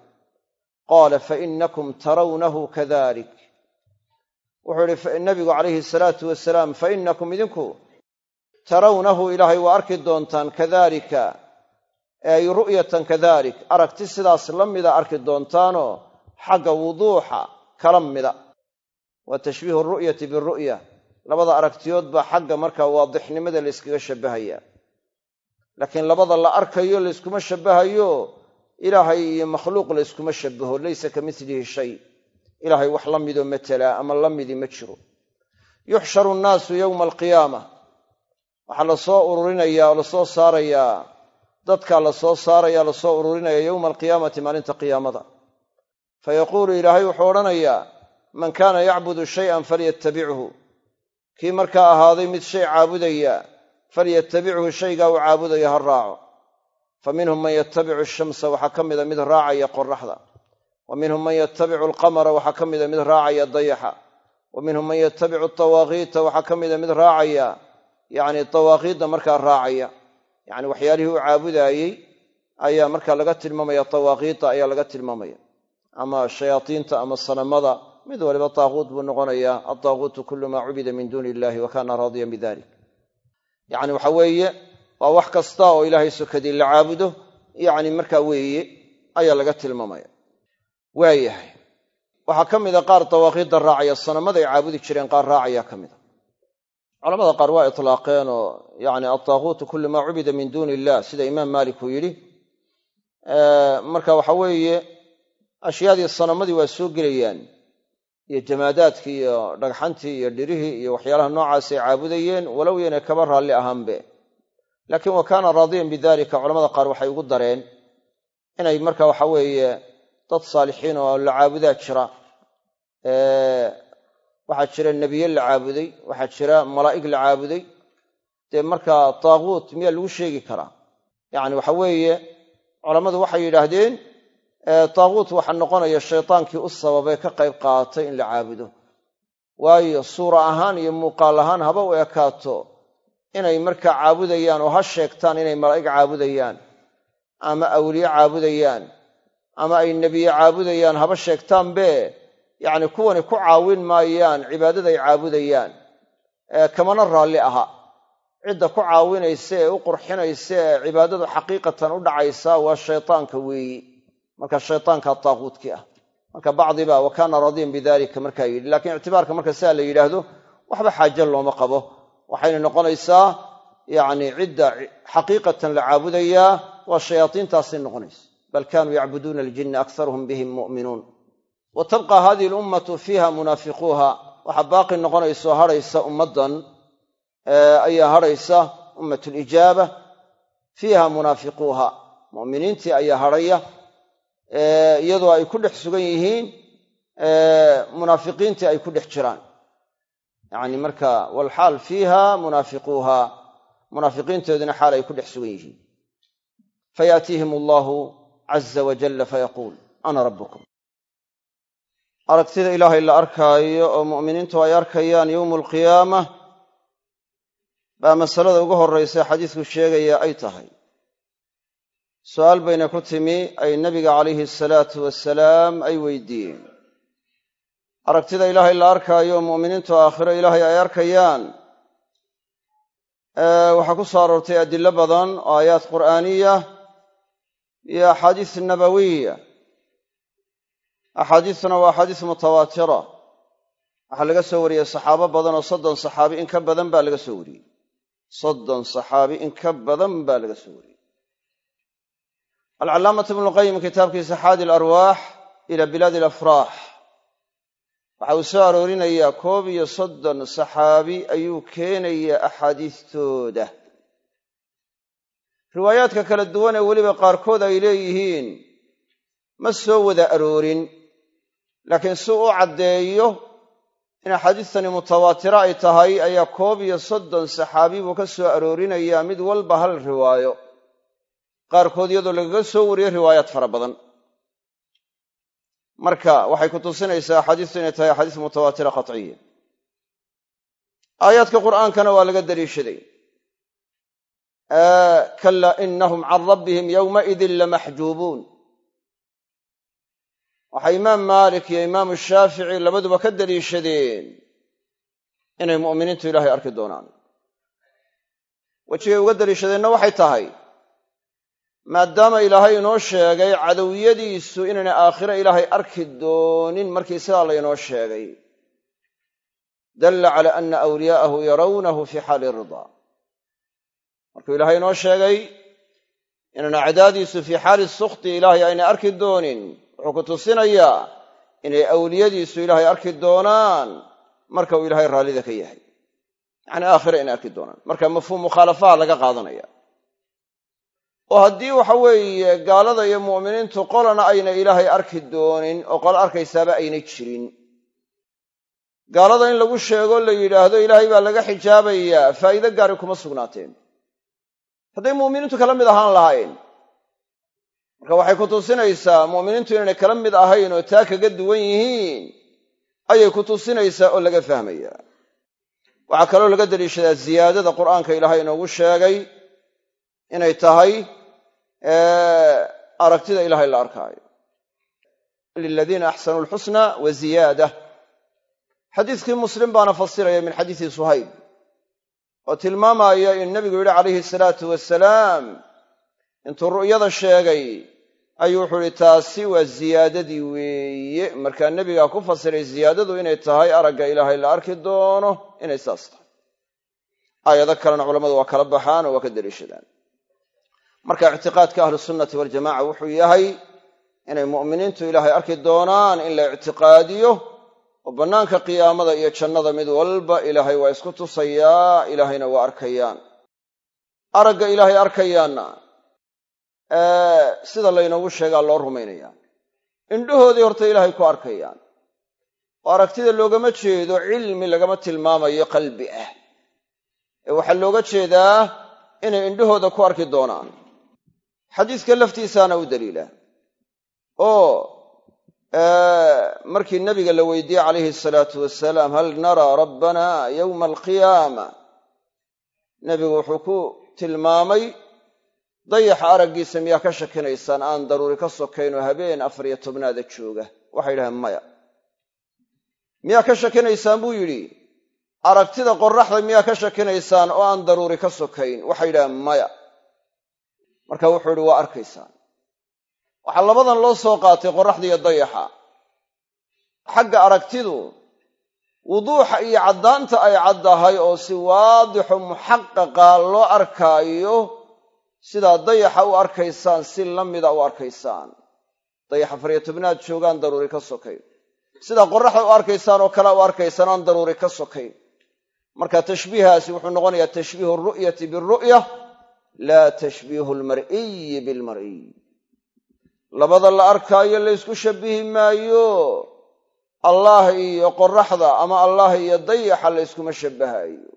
S1: qaala fainakum tarawnahu kadalik wuxuu idhi nabigu calayhi salaatu wasalaam fainakum idinku tarawnahu ilaahay waa arki doontaan kadalika ay ru'yatan kadalik aragti sidaas la mida arki doontaanoo xagga wuduuxa kala mida waa tashbiihu ru'yati biru'ya labada aragtiyood baa xagga markaa waadixnimada la yskaga shabbahayaa laakiin labada la arkayo layskuma shabbahayo ilaahay iyo makhluuq layskuma shabbaho laysa ka milihi shay. Ilaahay wax la midoo matelaa ama la midi ma jiro. Yuxsharu nnaasu yowma alqiyaama. Waxaa la soo ururinaya oo la soo saarayaa dadkaa la soo saaraya la soo ururinaya yowma alqiyaamati maalinta qiyaamada. Fa yaquulu ilaahay wuxuu odhanayaa man kaana yacbudu shayan falyattabichu kii markaa ahaaday mid shay caabudaya falyatabichu shaygaa uu caabudaya ha raaco fa minhum man yatabicu ashamsa waxaa ka mida mid raacaya qoraxda wa minhum man yatabicu alqamara waxaa ka mida mid raacaya dayaxa wa minhum man yatabicu tawaaqiita waxaa ka mida mid raacaya yacni tawaaqiidda markaa raacaya yacni waxyaalihii u caabudaayey ayaa markaa laga tilmaamaya tawaaqiita ayaa laga tilmaamaya ama shayaatiinta ama sanamada mid waliba taaquut buu noqonayaa altaaquutu kullu maa cubida min duuni illahi wa kaana raadiyan bidalik yacni waxa weeye waa wax kasta oo ilaahay sokadii la caabudo yacni markaa weeye ayaa laga tilmaamaya. Waayahay waxaa ka mida qaar dawaaqiidda raacaya sanamaday caabudi jireen qaar raacayaa ka mida culamada qaar waa itlaaqeen oo yani altaaquutu kullu maa cubida min duuni illah sida imaam maalik uu yidhi. Marka waxa weeye ashyaadii sanamadii waa soo gelayaan iyo jamaadaadkii iyo dhagxantii iyo dhirihii iyo waxyaalaha noocaasay caabudayeen walow yana kaba raalli ahaanbe. Laakiin wa kaana raadiyan bidalika culamada qaar waxay ugu dareen inay marka waxa weeye dad saalixiin oo la caabudaa jira. Waxaa jira nebiye la caabuday waxaa jira malaa'ig la caabuday. Dee markaa taaguut miyaa lagu sheegi karaa? Yacni waxa weeye culammadu waxay yidhaahdeen taaguut waxaa noqonaya shaydaankii u sababay ka qayb qaatay in la caabudo. Waayo suura ahaan iyo muuqaal ahaan haba u ekaato inay markaa caabudayaan oo ha sheegtaan inay malaa'ig caabudayaan ama awliye caabudayaan ama ay nebiye caabudayaan haba sheegtaanbe yacni kuwani ku caawin maayaan cibaadada ay caabudayaan kamana raalli aha. Cidda ku caawinaysa ee u qurxinaysa ee cibaadadu xaqiiqatan u dhacaysa waa shaytaanka weeyi marka shaytaanka taaquudkii ah. Marka bacdiba wa kaana radiyan bidalika markaa yidhi. Lakiin ictibaarka marka sidaa la yidhaahdo waxba xaaje looma qabo. Waxayna noqonaysaa yacni cidda xaqiiqatan la caabudayaa waa shayaatiintaasay noqonaysa. Bal kaanuu yacbuduuna aljinna akharuhum bihim mu'minuun. Wa tabqa hadihi alummatu fiiha munaafiquuha. Waxaa baaqi noqonaysaoo hadhaysa ummaddan ayaa hadhaysa ummat lijaaba fiiha munaafiquuha. Mu'miniintii ayaa hadhaya iyadoo ay ku dhex sugan yihiin munaafiqiintii ay ku dhex jiraan. Yacni marka walxaal fiiha munaafiquuha munaafiqiintoodina xaal ay ku dhex sugan yihiin. Fayaatiihim allahu caza wajalla fayaquul ana rabbukum. Aragtida ilaahay la arkaayo oo mu'miniintu ay arkayaan yowmu alqiyaama baa masalada ugu horraysa xadiisku sheegaya ay tahay su'aal bayna ku timi ay nebiga calayhi asalaatu wasalaam ay weydiiyeen. Aragtida ilaahay la arkaayo mu'miniintu aakhiro ilaahay ay arkayaan. Waxaa ku soo aroortay adillo badan oo aayaad qur'aaniya iyo axaadiis nabawiya axaadiistuna waa axaadiis mutawaatira waxaa laga soo wariyey saxaabo badan oo soddon saxaabi in ka badan baa laga soo wariyey soddon saxaabi in ka badan baa laga soo wariyey alcalaamatu ibnuqayim kitaabkiisa xaadi alarwaax ila bilaadi alafraax. Waxa uu soo aroorinayaa koob iyo soddon saxaabi ayuu keenayaa axaadiistooda. Riwaayaadka kala duwan ee weliba qaarkood ay leeyihiin ma soo wada aroorin laakiin si u caddeeyo in axaadiistani mutawaatiro ay tahay ayaa koob iyo soddon saxaabi buu ka soo aroorinayaa mid walba hal riwaayo qaarkood iyadoo lagaga soo wariyey riwaayaad fara badan. Marka waxay ku tusinaysaa axaadiistu inay tahay axaadiis mutawaatira qatciya aayaadka qur'aankana waa laga daliishaday kala inahum can rabbihim yowmaidin lamaxjuubuun waxay imaam maalik iyo imaamu shaafici labaduba ka daliishadeen inay mu'miniintu ilaahay arki doonaan. Wejigay uga daliishadeenna waxay tahay maadaama ilaahay inoo sheegay cadowiyadiisu inaynay aakhiro ilaahay arki doonin markii sidaa laynoo sheegay. Dalla cala ana awliyaa'ahu yarawnahu fii xaali ridaa markuu ilaahay inoo sheegay inaan acdaadiisu fii xaali sukhti ilaahay aynay arki doonin wuxuu ku tusinayaa inay awliyadiisu ilaahay arki doonaan marka uu ilaahay raallida ka yahay. Yacnii aakhira inay arki doonaan. Marka mafhuum mukhaalafaha laga qaadanaya oo haddii waxa weeye gaalada iyo mu'miniintu qolana ayna ilaahay arki doonin oo qolo arkaysaaba ayna jirin. Gaalada in lagu sheego la yidhaahdo ilaahay baa laga xijaabayaa faa'iide gaari kuma sugnaateen hadday mu'miniintu kala mid ahaan lahayn marka waxay ku tusinaysaa mu'miniintu inaynay kala mid ahayn oo taa kaga duwan yihiin ayay ku tusinaysaa oo laga fahmaya. Waxaa kaloo laga daliishadaa ziyaadada qur'aanka ilaahay inoogu sheegay inay tahay aragtida ilaahay la arkaayo. Liladiina axsanuu alxusna wa ziyaada. Xadiiskii muslim baana fasiraya min xadiisi suhayb oo tilmaamaya in nebigu yidhi calayhi salaatu wasalaam intuu ru'yada sheegay ayuu wuxuu ihi taasi waa ziyaadadii weeye. Markaa nebigaa ku fasiray ziyaadadu inay tahay aragga ilaahay la arki doono inay saas tahay. Aayado kalena culammadu waa kala baxaan oo waa ka daliishadaan marka ictiqaadka ahlusunnati waljamaca wuxuu yahay inay mu'miniintu ilaahay arki doonaan in la ictiqaadiyo oo bannaanka qiyaamada iyo jannada mid walba ilaahay waa isku tusayaa ilaahayna waa arkayaan. Aragga ilaahay arkayaanna sida laynoogu sheegaa loo rumaynayaa indhahoodii horta ilaahay ku arkayaan. Oo aragtida loogama jeedo cilmi lagama tilmaamayo qalbi ah. Ee waxaa looga jeedaa inay indhahooda ku arki doonaan xadiiska laftiisaana u daliila. Oo markii nabiga la weydiiyey calayhi salaatu wasalaam hal naraa rabbana yowma alqiyaama? Nebigu wuxuu ku tilmaamay dayaxa araggiisa miyaa ka shakinaysaan? Aan daruuri ka sokayn oo habeen afar iyo tobnaada jooga. Waxay yidhaheen maya. Miyaa ka shakinaysaan? Buu yidhi. Aragtida qorraxda miyaa ka shakinaysaan? Oo aan daruuri ka sokayn. Waxay yidhaheen maya marka wuxuu yidhi waa arkaysaan. Waxaa labadan loo soo qaatay qorraxda iyo dayaxa. Xagga aragtidu wuduuxa iyo caddaanta ay caddahay oo si waadixo muxaqaqa loo arkaayo sidaa dayaxa u arkaysaan si la mida u arkaysaan. Dayaxa afariyo tobnaad joogaan daruuri ka sokayn sidaa qorraxda u arkaysaan oo kale u arkaysaan aan daruuri ka sokayn marka tashbiihaasi wuxuu noqonayaa tashbiihu alru'yati bilru'ya laa tashbiihu almar'iyi bilmar'iy labada la arkaayo la ysku shabbihi maayo. Allaah iyo qorraxda ama allah iyo dayaxa la yskuma shabbahaayo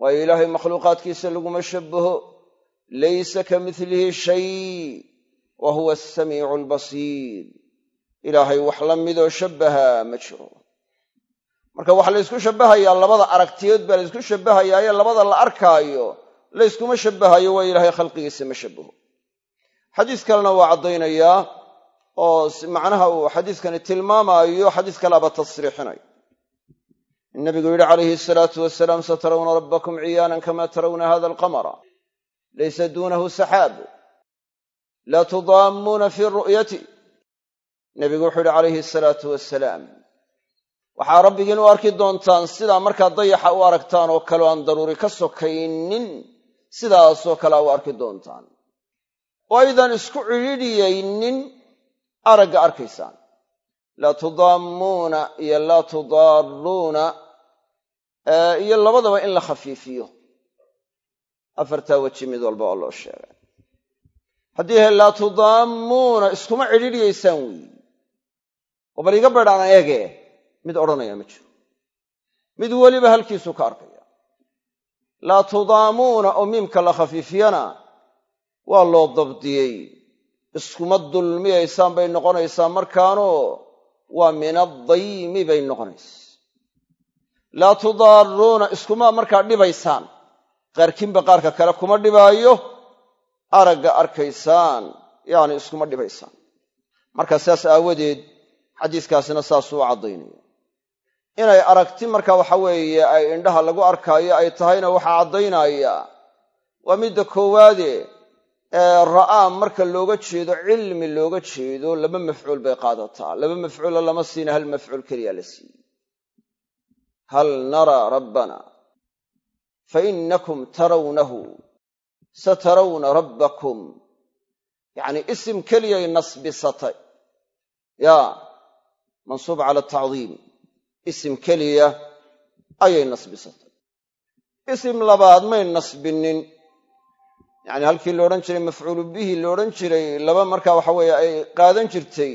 S1: waayo ilaahay makhluuqaadkiisa laguma shabbaho laysa ka midlihi shay wa huwa asamiicu albasiir ilaahay wax la midoo shabbahaa ma jiro. Marka waxaa la ysku shabbahayaa labada aragtiyood baa la ysku shabbahayaaye labada la arkaayo la yskuma shabbahayo waa ilaahay khalqigiisa ma shabbaho. Xadiis kalena waa caddaynayaa oo macnaha uu xadiiskani tilmaamaayo xadiis kaleaba tasriixinay nabigu yidhi calayhi salaatu wasalaam satarawna rabbakum ciyaanan kama tarawna hada alqamara laysa duunahu saxaab laa tudaammuuna fii ru'yati. Nebigu wuxuu yidhi calayhi salaatu wasalaam waxaa rabbigiin u arki doontaan sidaa markaa dayaxa u aragtaan oo kaleo aan daruuri ka sokaynin sidaasoo kalea u arki doontaan. Oo aydaan isku cidhiidhiyaynin aragga arkaysaan. Laa tudaammuuna iyo laa tudaaruuna iyo labadaba in la khafiifiyo. Afartaa weji mid walba oo loo sheegay. Haddii he laa tudaammuuna iskuma cidhiidhiyaysaan weeyi oo bal iga badhaan eege mid odhanaya ma jiro. Mid weliba halkiisuu ka arkaya laa tudaamuuna oo miimka la khafiifiyana waa loo dabdiyey. Iskuma dulmiyaysaan bay noqonaysaa markaanoo waa min addaymi bay noqonaysa laa tudaaruuna iskuma markaa dhibaysaan. Qaarkiinba qaarka kale kuma dhibaayo aragga arkaysaan yacni iskuma dhibaysaan. Marka sidaas aawadeed xadiiskaasina saasuu u caddaynaya inay aragti marka waxa weeye ay indhaha lagu arkaayo ay tahayna waxaa caddaynaya. Waa midda koowaade ra'aa marka looga jeedo cilmi looga jeedo laba mafcuul bay qaadataa. Laba mafcuula lama siina hal mafcuul keliya la siiyey. Hal naraa rabbana fainakum tarawnahu satarawna rabbakum. Yacni isim keliyay nasbisatay ya mansuub cala tacdiim isim keliya ayay nasbisatay isim labaad may nasbinin. Yacni halkii la odhan jiray mafcuulu bihi la odhan jiray laba markaa waxa weeye ay qaadan jirtay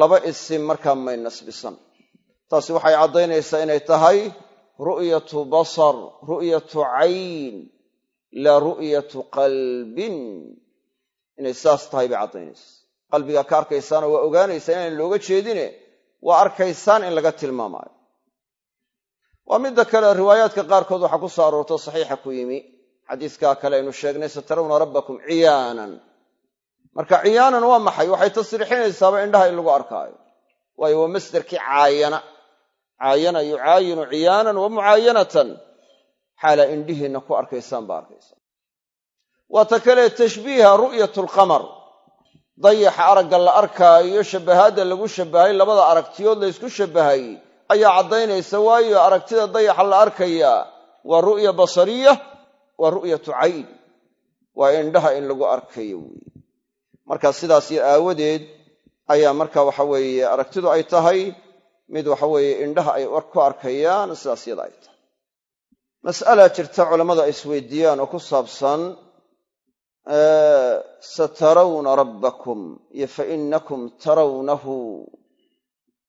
S1: laba isim markaa may nasbisan. Taasi waxay caddaynaysaa inay tahay ru'yatu basar ru'yatu cayn laa ru'yatu qalbin. Inay saas tahay bay caddaynaysa qalbigaa ka arkaysaana waa ogaanaysaa inaan looga jeedine waa arkaysaan in laga tilmaamaayo. Waa midda kale riwaayaadka qaarkood waxaa ku soo aroorto saxiixa ku yimi. Xadiiskaa kale aynu sheegnay satarawna rabbakum ciyaanan. Marka ciyaanan waa maxay? Waxay tasriixinaysaaba indhaha in lagu arkaayo. Waayo waa masderkii caayana. Caayana yucaayinu ciyaanan wa mucaayanatan. Xaala indhihiinna ku arkaysaan baa arkaysaan. Waa ta kale tashbiiha ru'yatu alqamar dayaxa aragga la arkaayo shabbahaadda lagu shabbahay labada aragtiyood la ysku shabbahay ayaa caddaynaysa waayo aragtida dayaxa la arkayaa waa ru'ya basariya waa ru'yatu cayn waa indhaha in lagu arkayo weeye marka sidaas iyo aawadeed ayaa marka waxa weeye aragtidu ay tahay mid waxa weeye indhaha ay ku arkayaan sidaas yada ay tahay. Mas'ala jirta culammadu ay isweydiiyaan oo ku saabsan satarawna rabbakum iyo fainakum tarawnahu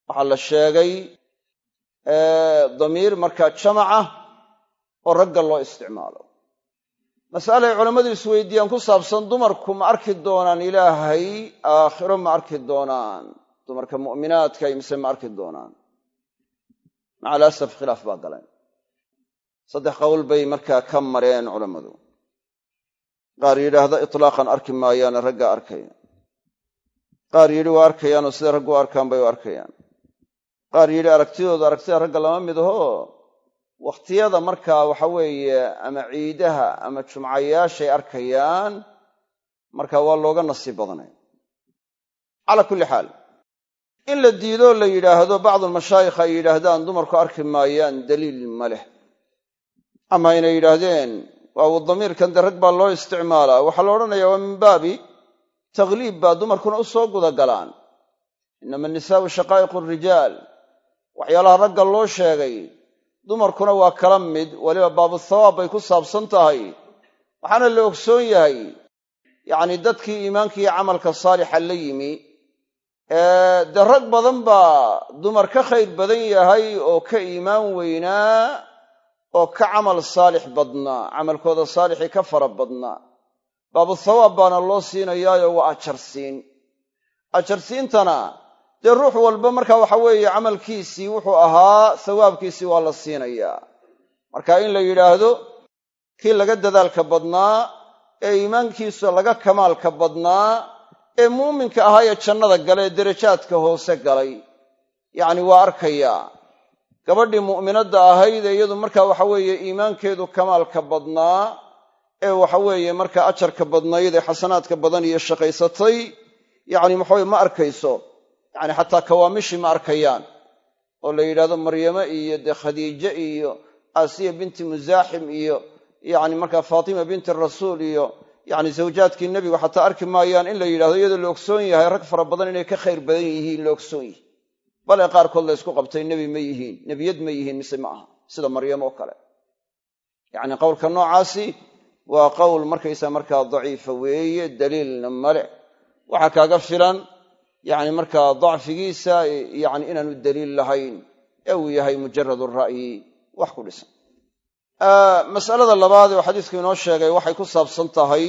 S1: waxaa la sheegay damiir markaa jamaca oo ragga loo isticmaalo mas'ale ay culammadu isweydiiyaan ku saabsan dumarku ma arki doonaan ilaahay aakhiro ma arki doonaan dumarka mu'minaadka mise ma arki doonaan maca alasaf khilaaf baa galeen saddex qowl bay markaa ka mareen culammadu qaar yidhaahda itlaaqan arki maayaane ragga arkaya qaar yidhi waa arkayaanoo siday raggu arkaan bay u arkayaan. Qaar yidhi aragtidooda aragtida ragga lama mid aho. Wakhtiyada markaa waxa weeye ama ciidaha ama jumcayaashay arkayaan marka waa looga nasiib badanay. Calaa kulli xaal in la diidoo la yidhaahdo bacdulmashaayikh ay yidhaahdaan dumarku arki maayaan daliil ma leh. Ama inay yidhaahdeen waaw damiirkan de rag baa loo isticmaalaa. Waxaa la odhanayaa waa min baabi takhliib baa dumarkuna u soo gudagalaan inama anisaau shaqaa'iqu rijaal. Waxyaalaha ragga loo sheegay dumarkuna waa kala mid weliba baabuhawaab bay ku saabsan tahay. Waxaana la ogsoon yahay yacni dadkii iimaanka iyo camalka saalixa la yimi dee rag badan baa dumar ka khayr badan yahay oo ka iimaan weynaa oo ka camal saalix badnaa camalkooda saalixii ka fara badnaa. Baabuhawaab baana loo siinayaayo waa ajarsiin ajarsiintana dee ruux walba marka waxa weeye camalkiisii wuxuu ahaa sawaabkiisii waa la siinayaa. Marka in la yidhaahdo kii laga dadaalka badnaa ee iimaankiisa laga kamaalka badnaa ee muuminka ahaa ee jannada gala ee derajaadka hoose galay. Yacni waa arkayaa gabadhii mu'minadda ahayd ee iyadu marka waxa weeye iimaankeedu kamaalka badnaa ee waxa weeye marka ajarka badnayd ee xasanaadka badan iyo shaqaysatay yacni maxaweye ma arkayso yacni xataa kawaamishii ma arkayaan oo la yidhahdo maryame iyo dee khadiije iyo aasiya binti musaaxim iyo yacni markaa faatima binti rasuul iyo yacni zawjaadkii nebigu xataa arki maayaan in la yidhahdo iyadoo la ogsoon yahay rag fara badan inay ka khayr badan yihiin la ogsoon yihi bale qaarkood la ysku qabtay nebi ma yihiin nebiyad ma yihiin mise ma aha sida maryam oo kale. Yacni qowlka noocaasi waa qowl markaysa markaa daciifa weeye daliilna male waxaa kaaga filan yacni markaa dacfigiisa yacni inaanu daliil lahayn ee uu yahay mujarad ra'yi wax ku dhisan. Masalada labaad oo xadiisku inoo sheegay waxay ku saabsan tahay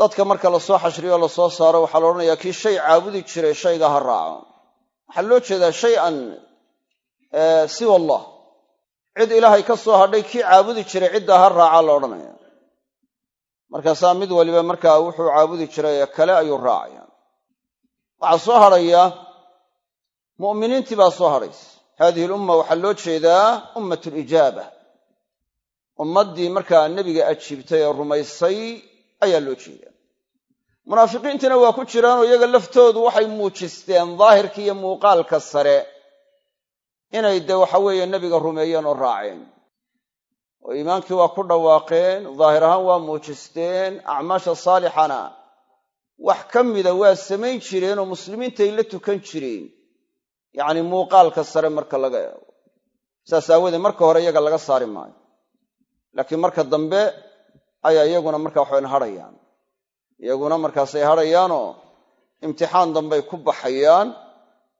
S1: dadka marka la soo xashriyo o la soo saaro waxaa la odhanayaa kii shay caabudi jiray shayga ha raaco waxaa loo jeedaa shay-an siwa allah. Cid ilaahay ka soo hadhay kii caabudi jiray ciddaa ha raacaa la odhanaya markaasaa mid waliba markaa wuxuu caabudi jiray ee kale ayuu raacaya. Waxaa soo hadhaya mu'miniintii baa soo hadhaysa haadihi lumma waxaa loo jeedaa ummat lijaaba ummaddii markaa nebiga ajiibtay ee rumaysay ayaa loo jeedaa munaafiqiintina waa ku jiraanoo iyaga laftoodu waxay muujisteen daahirka iyo muuqaalka sare. Inay dee waxa weeye nebiga rumeeyeen oo raaceen. Oo iimaankii waa ku dhawaaqeen daahir ahaan waa muujisteen acmaasha saalixana wax ka mida waa samayn jireen oo muslimiintay la tukan jireen. Yacni muuqaalka sare marka laga eego. Saas aawoodee marka hore iyaga laga saari maayo. Laakiin marka dambe ayaa iyaguna markaa waxayn hadhayaan iyaguna markaasay hadhayaanoo imtixaan dambey ku baxayaan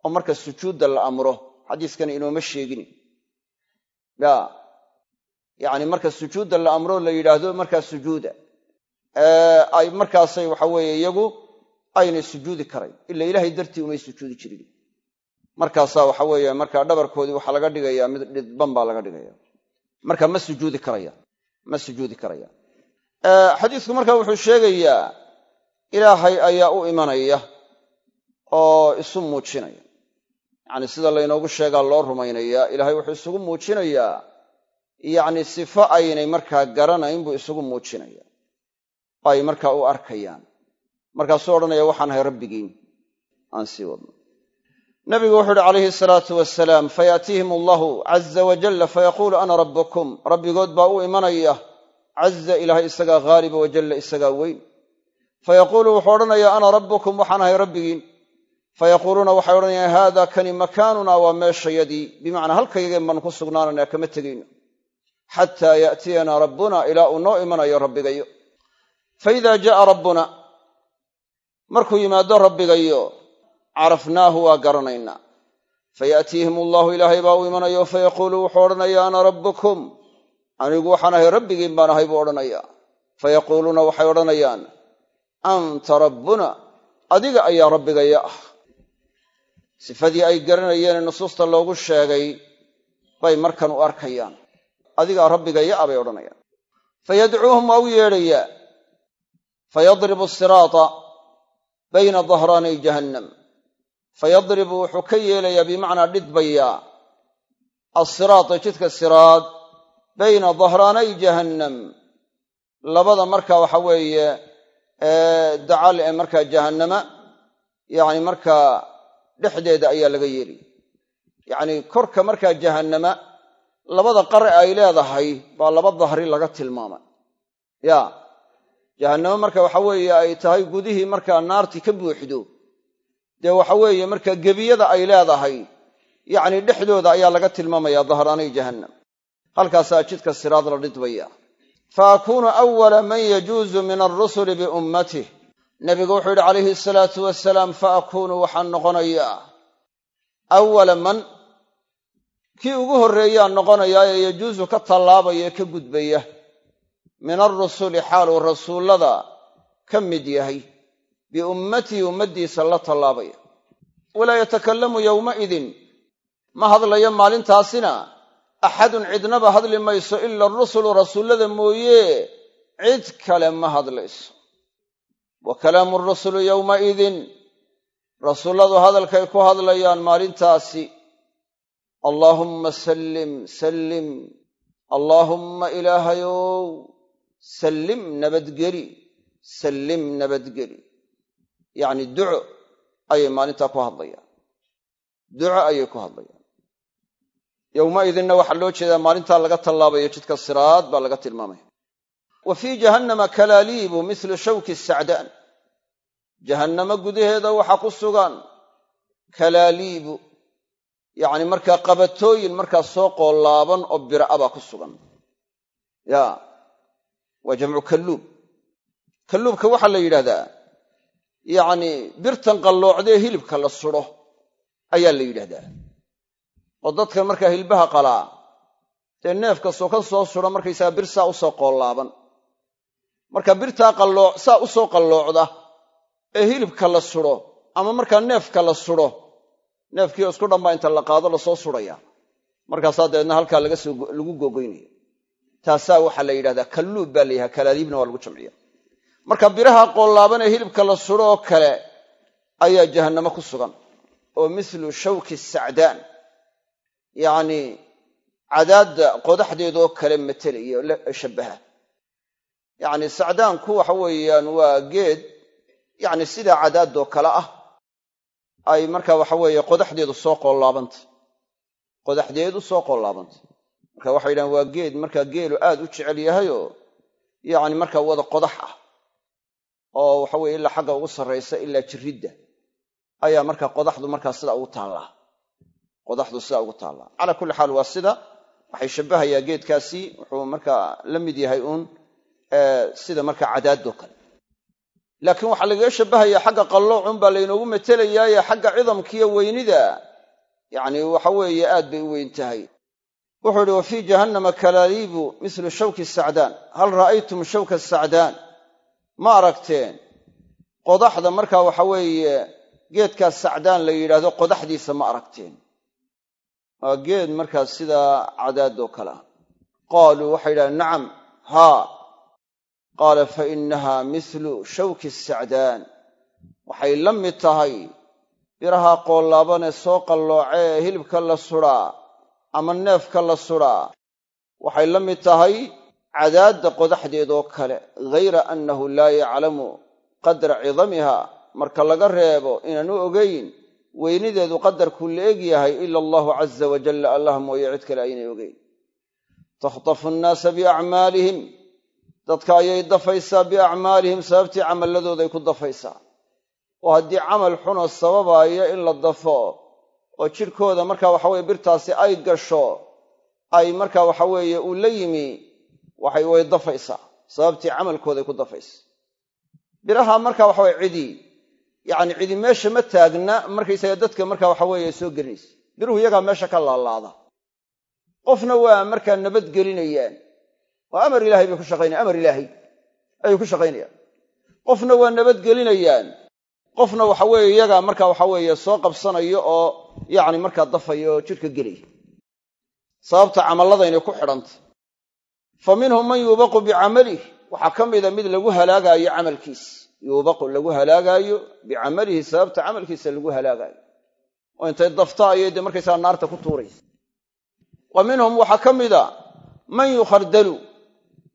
S1: oo marka sujuudda la amro. Xadiiskani inooma sheegin. Ya yacni marka sujuudda la amro la yidhaahdo markaa sujuuda. Ay markaasay waxa weeye iyagu aynay sujuudi karayn ila ilaahay dartii umay sujuudi jirin. Markaasaa waxa weeye markaa dhabarkoodii waxaa laga dhigayaa mid dhidban baa laga dhigaya. Marka ma sujuudi karayaan ma sujuudi karayaan xadiisku marka wuxuu sheegayaa ilaahay ayaa u imanaya oo isu muujinaya. Yacni sida laynoogu sheegaa loo rumaynayaa ilaahay wuxuu isugu muujinayaa. Yacni sifo aynay markaa garanayn buu isugu muujinaya. Oo ay markaa u arkayaan. Markaasuu odhanaya waxaan ahay rabbigiin. Aan sii wadno. Nabigu wuxuu uhi calayhi salaatu wasalaam fayaatiihim allahu caza wajalla fayaquulu ana rabbukum. Rabbigood baa u imanaya. Caza ilaahay isagaa haaliba wajalla isagaa weyn fayaquulu wuxuu odhanayaa ana rabbukum waxaan ahay rabbigiin fayaquuluuna waxay odhanayaan haada kani makaanuna waa meeshayadii bimacnaa halkaygeen baanu ku sugnaananaa kama tegayno xataa ya'tiyanaa rabbuna ilaa uu noo imanayo rabbigayo faida ja'a rabbuna markuu yimaado rabbigayo carafnaahu waa garanaynaa fayaatiihim allahu ilaahay baa u imanayo fayaquulu wuxuu odhanayaa ana rabbukum anigu waxaan ahay rabbigiin baan ahay buu odhanayaa fayaquuluuna waxay odhanayaan anta rabbuna adiga ayaa rabbigaya ah. Sifadii ay garanayeen ee nusuusta loogu sheegay bay markan u arkayaan. Adigaa rabbigaya ah bay odhanayaan. Fayadcuuhum waa u yeedhayaa. Fayadribu siraata bayna dahraanay jahannam. Fayadribu wuxuu ka yeelayaa bimacnaa dhidbayaa assiraata jidka siraad bayna dahraanay jahannam. Labada marka waxa weeye dacal ee markaa jahannama yacni markaa dhexdeeda ayaa laga yeelaya yacni korka markaa jahannama labada qare ay leedahay baa laba dahri laga tilmaamay. Ya jahannamo marka waxa weeye ay tahay gudihii markaa naartii ka buuxdo dee waxa weeye marka gebiyada ay leedahay yacni dhexdooda ayaa laga tilmaamaya dahraanay jahannam. Halkaasaa jidka siraad la dhidbaya fa akuunu awala man yajuuzu min alrusuli biummatih nebigu wuxuu yidhi calayhi asalaatu wasalaam fa akuunu waxaan noqonayaa awala man kii ugu horreeyaan noqonayaa ee yajuusu ka tallaabaya ee ka gudbaya min alrusuli xaaluu rasuullada ka mid yahay biummatihi ummaddiisa la tallaabaya walaa yatakallamu yowmaidin ma hadlayo maalintaasina axadun cidnaba hadli mayso ila arusulu rasuullada mooye. Cid kale ma hadlayso. Wa kalaamu rusuli yowmaidin rasuulladu hadalkay ku hadlayaan maalintaasi. Allaahumma sallim sallim. Allaahumma ilaahayow sallim nabadgeli sallim nabadgeli. Yacni duco ayay maalintaa ku hadlayaan. Duco ayay ku hadlayaan yowmaidinna waxaa loo jeedaa maalintaa laga tallaabayo jidka siraad baa laga tilmaamaya. Wa fii jahannama kalaaliibu mithlu shawki sacdaan. Jahannamo gudaheeda waxaa ku sugan kalaaliibu yacni markaa qabatooyin markaa soo qoollaaban oo bira'a baa ku sugan. Ya waa jamcu kalluub. Kalluubka waxaa la yidhahdaa yacni birtan qalloocdee hilibka la sudho ayaa la yidhahdaa oo dadkan markaa hilbaha qalaa dee neefka sokan soo sudha markaysaga bir saa u soo qoollaaban. Marka birtaa qallooc saa u soo qalloocda ee hilibka la sudho ama markaa neefka la sudho neefkiioo isku dhanbaa inta la qaado la soo sudhaya. Markaasaa dabeedna halkaa lagu googoynaya taasaa waxaa la yidhahdaa kalluub baa la yidhaha waa lagu jamciya. Marka biraha qoollaaban ee hilibka la sudho oo kale ayaa jahannamo ku sugan oo mithlu shawki sacdaan yacni cadaadda qodaxdeedoo kale matelaya shabbaha yacni sacdaanku waxa weeyaan waa geed yacni sidaa cadaadoo kale ah ay marka waxa weeye qodaxdeedu soo qoollaabantay qodaxdeedu soo qoollaabantay marka waxay yidhahaan waa geed markaa geelu aad u jecel yahayoo yacni markaa wada qodax ah oo waxa weye ilaa xagga ugu sarraysa ilaa jirridda ayaa markaa qodaxdu markaa sidaa ugu taallaa qodaxdu sidaa ugu taallaa calaa kulli xaal waa sida waxay shabbahayaa geedkaasi wuxuu markaa la mid yahay uun sida markaa cadaadoo kale. Laakiin waxaa lagaga shabbahayaa xagga qalloocun baa laynoogu matelayaaye xagga cidamkiiyo weynida. Yacni waxa weeye aad bay u weyn tahay. Wuxuu idhi wa fii jahannama kalaaliibu mislu shawki sacdaan. Hal ra'aytum shawka sacdaan? Ma aragteen qodaxda markaa waxa weeye geedkaas sacdaan la yidhaahdo qodaxdiisa ma aragteen waa geed markaas sidaa cadaadoo kale. Ah qaaluu waxay yidhahdeen nacam haa. Qaala fa innaha mithlu shawki sacdaan. Waxay la mid tahay biraha qoollaabanee soo qalloocee hilibka la sudhaa ama neefka la sudhaa waxay la mid tahay cadaadda qodaxdeedoo kale ghayra annahu laa yaclamu qadra cidamiha marka laga reebo inaanu ogayn weynideedu qadarkuu la eg yahay ila allahu caza wajalla allah mooye cid kale aynay ogeyn. Takhtafu annaasa biacmaalihim dadka ayay dafaysaa biacmaalihim sababtii camalladooday ku dafaysaa. Oo haddii camal xunoo sababaaya in la dafo oo jidhkooda marka waxaweye birtaasi ay gasho ay marka waxaweeye uu la yimi waxay way dafaysaa sababtii camalkooday ku dafaysa. Biraha marka waxaweye cidi yacni cidi meesha ma taagna markaysaga dadka marka waxaweeye soo gelinaysa biruhu iyagaa meesha ka laalaada. Qofna waa markaa nabadgelinayaan oo amar ilaahay bay ku shaqaynayan amar ilaahay ayay ku shaqaynayaan. Qofna waa nabadgelinayaan qofna waxa weeye iyagaa marka waxa weeye soo qabsanayo oo yacni markaa dafaya oo jidhka gelaya sababta camalladaynay ku xidhantay fa minhum man yuubaqu bicamalih. Waxaa ka mida mid lagu halaagaayo camalkiisa yuubaqu lagu halaagaayo bicamalihi sababta camalkiisa lagu halaagaayo. Oo intay dafta ayay dee markaysaga naarta ku tuuraysa. Wa minhum waxaa ka mida man yukhardalu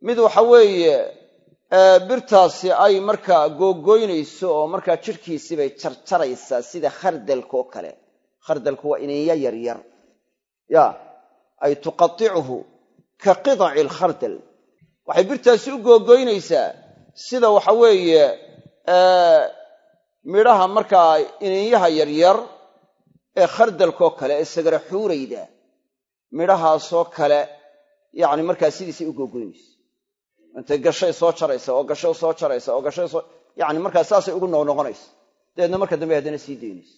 S1: mid waxa weeye birtaasi ay markaa googoynayso oo markaa jidhkiisibay jarjaraysaa sida khardalkaoo kale. Khardalku waa ininya yaryar ya ay tuqaticuhu ka qidaci alkhardal waxay birtaasi u googoynaysaa sida waxa weeye midhaha markaa ininyaha yaryar ee khardalkaoo kale ee sagara xuurayda midhahaasoo kale yacni markaa sidiisay u googoynaysa intay gashay soo jaraysa oo gashay soo jaraysa oo gashay soo yacni markaa saasay ugu noqnoqonaysa dabeedna marka dambe haddana sii daynaysa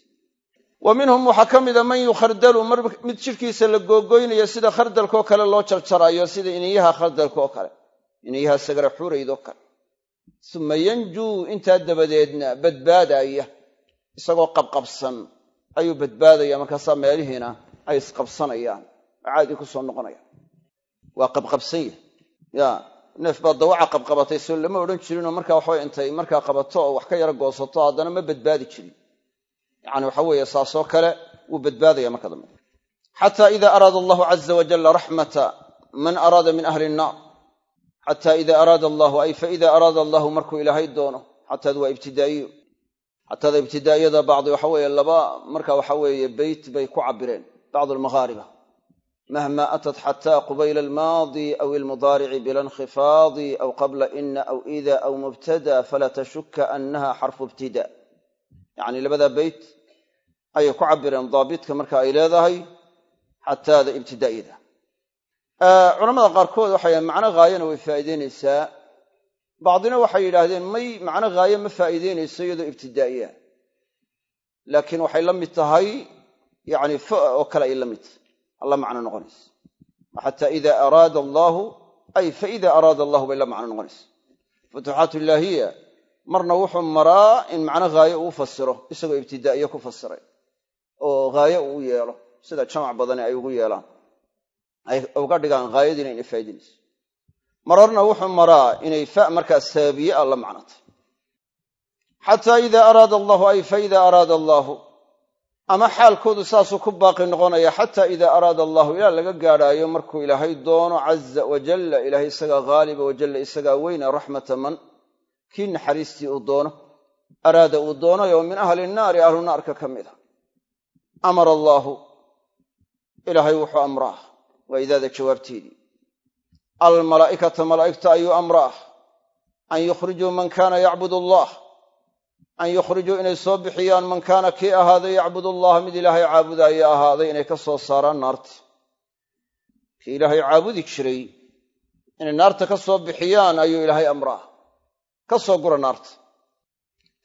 S1: wa minhum waxaa ka mida man yukhardalu mid jidhkiisa la googoynayo sida khardalkaoo kale loo jarjarayo sida iniyaha khardalkaoo kale iniyaha sagara xuuraydoo kale suma yanjuu intaa dabadeedna badbaadaya isagoo qabqabsan ayuu badbaadaya markaasaa meelihiina ay isqabsanayaan oo caadi ku soo waa qabqabsan yahy ya neef baa dawaca qabqabatay soo lama odhan jirinoo markaa waxabay intay markaa qabato oo wax ka yara goosato haddana ma badbaadi jirin. Yacani waxa weeye saasoo kale wuu badbaadaya marka dambe. Xataa ida araada allahu caza wajalla raxmata man araada min ahli nnaar xataa ida araada allahu ay faida araada allahu markuu ilaahay doono xataadu waa ibtidaa'iyo. Xataada ibtidaa'iyada bacdi waxa weeye laba marka waxa weeye beyt bay ku cabireen bacdu almaghaariba mahma atat xataa qubayla almaadi aw ilmudaarici bila inkhifaadi aw qabla ina aw ida aw mubtada fala tashuka annaha xarfu ibtida. Yacni labadaa beyt ayay ku cabireen daabitka marka ay leedahay xataada ibtidaa'iyada culamada qaarkood waxay macno haayana way faa'iideynaysaa bacdina waxay yidhaahdeen may macno haaye ma faa'iideynayso iyadoo ibtidaa'iya. Laakiin waxay la mid tahay yani oo kale ay la mid alla macno noqonaysa. Xataa ida araada allaahu ay faida araada allahu bay la macno noqonaysa. Futuuxaat illaahiya marna wuxuu maraa in macno haaye uu fasiro isagoo ibtidaa'iye ku fasiray oo haaye uu yeelo. Sida jamac badani ay ugu yeelaan ay uga dhigaan haayadiina inay faa'idaynayso mararna wuxuu maraa inay fa markaa sababiye a la macnotay xataa ida araada allahu ay faida araada allaahu ama xaalkoodu saasuu ku baaqi noqonaya xataa idaa araada allahu ilaa laga gaadhaayo markuu ilaahay doono caza wajalla ilaahay isagaa haaliba wajalla isagaa weyna raxmata man kii naxariistii uu doono araada uu doonay oo min ahli nnaari ahlu naarka ka mid a. Amara allaahu ilaahay wuxuu amraah waa idaada jawaabteedii almalaa'ikata malaa'igta ayuu amraah an yukhrijuu man kaana yacbud allah. An yukhrijuu inay soo bixiyaan man kaana kii ahaaday yacbud allaha mid ilaahay caabudaayo ahaaday inay ka soo saaraan naarta. Kii ilaahay caabudi jiray inay naarta ka soo bixiyaan ayuu ilaahay amraa ka soo gura naarta.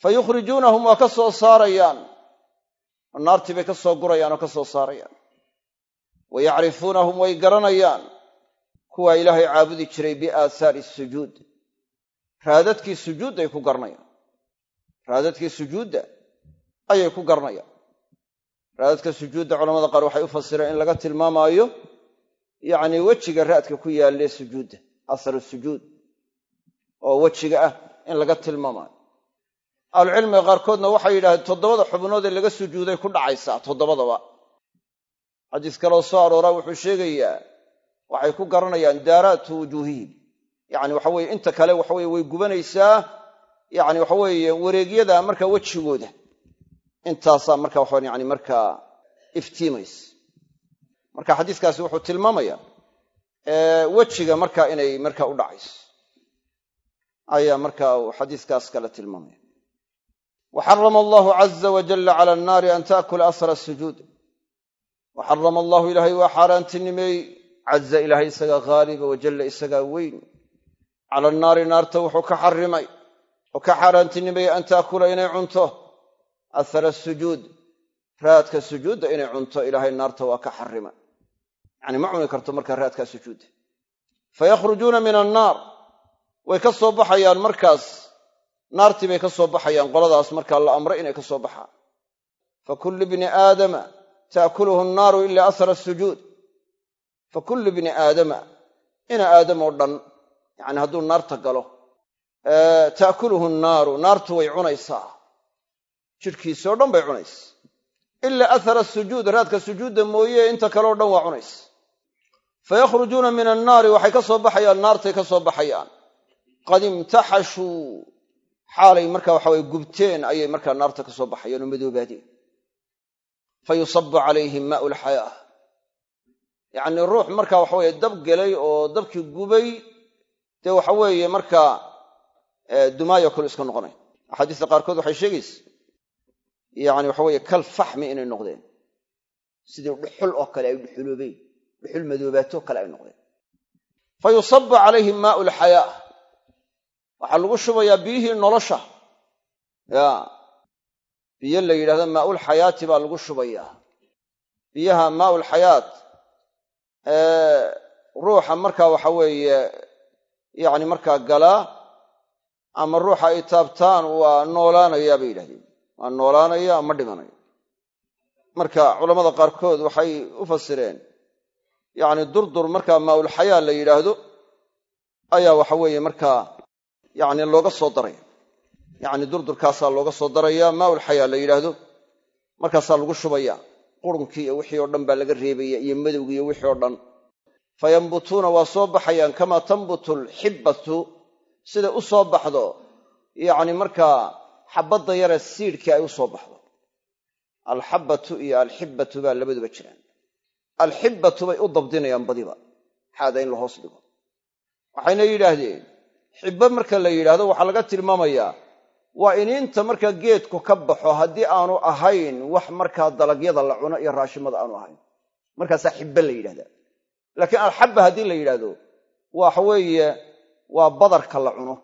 S1: Fa yukhrijuunahum waa ka soo saarayaan. Oo naartii bay ka soo gurayaan oo ka saarayaan wa yacrifuunahum way garanayaan kuwaa ilaahay caabudi jiray biaathaari sujuud raadadkii sujuudday ku garanayaan raadadkii sujuudda ayay ku garanayaan raadadka sujuudda culamada qaar waxay u fasireen in laga tilmaamaayo yacnii wejiga raadka ku yaalle sujuudda aharu sujuud oo wejiga ah in laga tilmaamaayo ahlucilmiga qaarkoodna waxay yidhahdeen toddobada xubnood ee laga sujuuday ku dhacaysaa toddobadaba xadiis kaloo soo arooraa wuxuu sheegayaa waxay ku garanayaan daaraatu wujuuhihim yacni waxa weye inta kale waxaweye way gubanaysaa yacni waxa weeye wareegyada marka wejigooda. Intaasaa marka waxaan yani markaa iftiimaysa marka xadiiskaasi wuxuu tilmaamayaa wejiga marka inay marka u dhacayso. Ayaa marka uu xadiiskaas kale tilmaamaya. Wa xarama allahu caza wajalla cala annaari an taakula asra sujuud wa xarama allahu ilaahay waa xaaraantinimeey caza ilaahay isagaa haaliba wajalla isagaa weyn cala annaari naarta wuxuu ka xarimay oo ka xaaraantinimeeye an taakula inay cunto athara sujuud raadka sujuudda inay cunto ilaahay naarta waa ka xarimay yacni ma cuni karto markaa raadkaa sujuudda fayakhrujuuna min annaar way ka soo baxayaan markaas naartii bay ka soo baxayaan qoladaas markaa la amray inay ka baxaan fa kullu bni aadama taakuluhu annaaru ila athara sujuud. Fa kullu bni aadama ina aadam oo dhan yacni hadduu naarta galo taakuluhu nnaaru naartu way cunaysaa. Jidhkiisoo dhan bay cunaysa ilaa athara sujuud raadka sujuudda mooye inta kaleo dhan waa cunaysa fayakhrujuuna min annaari waxay ka soo baxayaan naartay ka soo baxayaan. Qad imtaxashuu xaalay marka waxaweye gubteen ayay markaa naarta ka soo baxayaan oo madoobaadeen fa yusabu calayhim maau lxayaa yacnii ruux marka waxaweye dab gelay oo dabkii gubay dee waxa weeye markaa dumaayo kale iska noqonay. Axaadiista qaarkood waxay sheegaysa yacni waxa weeye kal faxmi inay noqdeen. Sidii dhuxul oo kale ay dhuxuloobeen dhuxul madoobaatoo kale ay noqdeen. Fa yusabu calayhim maau lxayaa waxaa lagu shubayaa biyihii nolosha. Ya biyo la yidhahdo maaulxayaati baa lagu shubayaa biyaha maaulxayaat ruuxa markaa waxa weeye yacni markaa galaa ama ruuxa ay taabtaan waa noolaanayaa bay yidhahdeen. Waa noolaanaya ma dhimanayo marka culammada qaarkood waxay u fasireen yacni durdur markaa maaulxayaa la yidhaahdo ayaa waxa weeye markaa yacni looga soo daraya yacni durdurkaasaa looga soo daraya maaulxayaa la yidhaahdo. Markaasaa lagu shubaya qurunkii iyo wixii oo dhan baa laga reebaya iyo madowgii iyo wixii oo dhan. Fa yambutuuna waa soo baxayaan kamaa tambutu alxibbatu siday u soo baxdo yacni markaa xabbadda yare siidhkii ay u soo baxdo. Alxabbatu iyo alxibbatu baa labaduba jiraan. Alxibbatu bay u dabdinayaan badiba xaada in la hoos dhigo. Waxayna yidhaahdeen xibbo marka la yidhaahdo waxaa laga tilmaamayaa waa iniinta markaa geedku ka baxo haddii aanu ahayn wax markaa dalagyada la cuno iyo raashimada aanu ahayn. Markaasaa xibbe la yidhahdaa. Laakiin alxabba haddii la yidhaahdo waxa weeye waa badarka la cuno.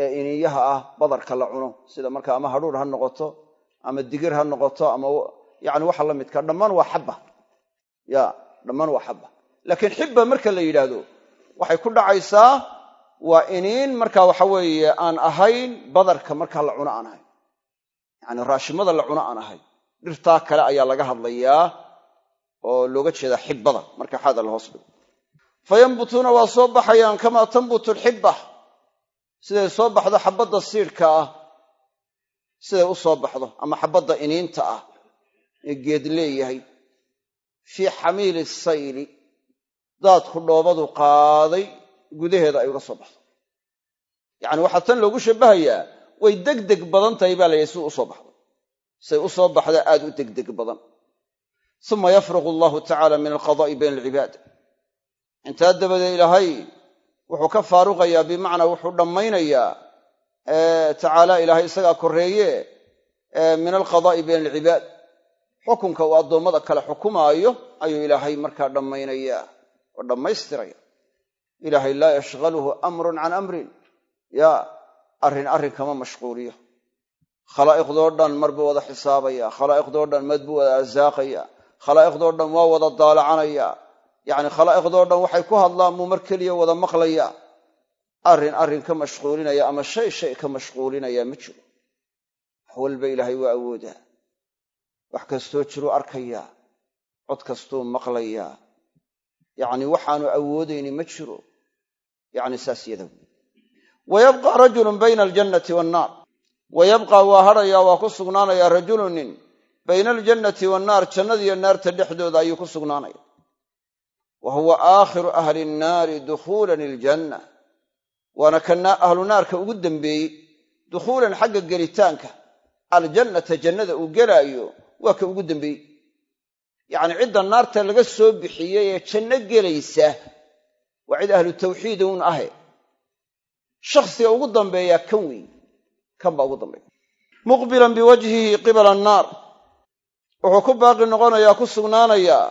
S1: Ee iniyaha ah badarka la cuno. Sida marka ama hadhuudh ha noqoto ama digir ha noqoto ama yani waxa la midka dhammaan waa xabba. Ya dhammaan waa xabba. Laakiin xibba marka la yidhaahdo waxay ku dhacaysaa waa iniin marka waxa weeye aan ahayn badarka markaa la cuno aan ahayn yacni raashimada la cuno aan ahayn dhirtaa kale ayaa laga hadlayaa oo looga jeedaa xibbada. Marka xaada la hoos dhigo. Fa yambutuuna waa soo baxayaan kamaa tambutu alxibba. Siday soo baxdo xabbadda siidhka ah siday u soo baxdo ama xabbadda iniinta ah ee geed leeyahay. Fii xamiili sayli daadku dhoobadu qaaday gudaheeda ay uga soo baxdo. Yacani waxaa tan loogu shabbahayaa way degdeg badan tahay baa layahay si u soo baxdo. Say u soo baxda aad u degdeg badan. Suma yafruqu allahu tacaala min alqadaa'i bayna alcibaad intaa dabadeed ilaahay wuxuu ka faaruqayaa bimacnaa wuxuu dhammaynayaa tacaala ilaahay isagaa korreeye min alqadaa'i bayna alcibaad xukunka uu addoommada kale xukumaayo ayuu ilaahay markaa dhammaynayaa oo dhammaystiraya ilaahay laa yashghaluhu amrun can amrin. Yaa arrin arrin kama mashquuliyo. Khalaa'iqdoo dhan mar buu wada xisaabaya. Khalaa'iqdoo dhan mad buu wada arsaaqaya khalaa'iqdoo dhan waa wada daalacanaya. Yacni khalaa'iqdoo dhan waxay ku hadlaan muu mar keliya wada maqlaya. Arrin arrin ka mashquulinaya ama shay shay ka mashquulinaya ma jiro. Wax walba ilaahay waa awoodaa. Wax kastoo jiruu arkayaa cod kastuu maqlayaa yacni waxaanu awoodayni ma jiro. Yacni saas yada wa yabqa rajulun bayna aljannati wannaar. Wa yabqa waa hadhayaa waa ku sugnaanayaa rajulun nin bayna aljannati wannaar jannadiyo naarta dhexdooda ayuu ku sugnaanaya wa huwa aakhiru ahli nnaari dukhuulan iljanna waana kana ahlu naarka ugu dembeeyey dukhuulan xagga gelitaanka. Aljannata jannada uu gelaayo waa ka ugu dembeeyey yacni cidda naarta laga soo bixiyey ee janno gelaysa waa cid ahlu tawxiid uun ahe. Shakhsiga ugu dambeeyaa kan weyn kan baa ugu dambeeya. Muqbilan biwajhihi qibala annaar wuxuu ku baaqi noqonayaa ku sugnaanayaa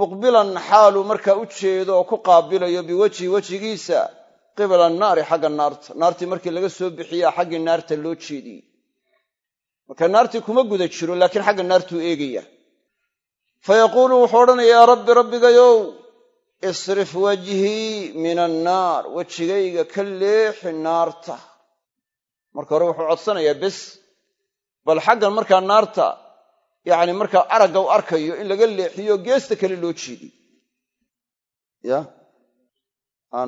S1: muqbilan xaaluu markaa u jeedo oo ku qaabilayo biwajhi wejigiisa qibala annaari xagga naarta. Naartii markii laga soo bixiyaa xaggii naarta loo jeediyey. Marka naartii kuma guda jiro laakiin xagga naartuu eegaya fa yaquulu wuxuu odhanaya yaa rabbi rabbigayow isrif wajhii min annaar wejigayga ka leexi naarta marka hore wuxuu codsanayaa bes bal xaggan markaa naarta yacni markaa aragga u arkayo in laga leexiyo geesta kale loo jeediy ya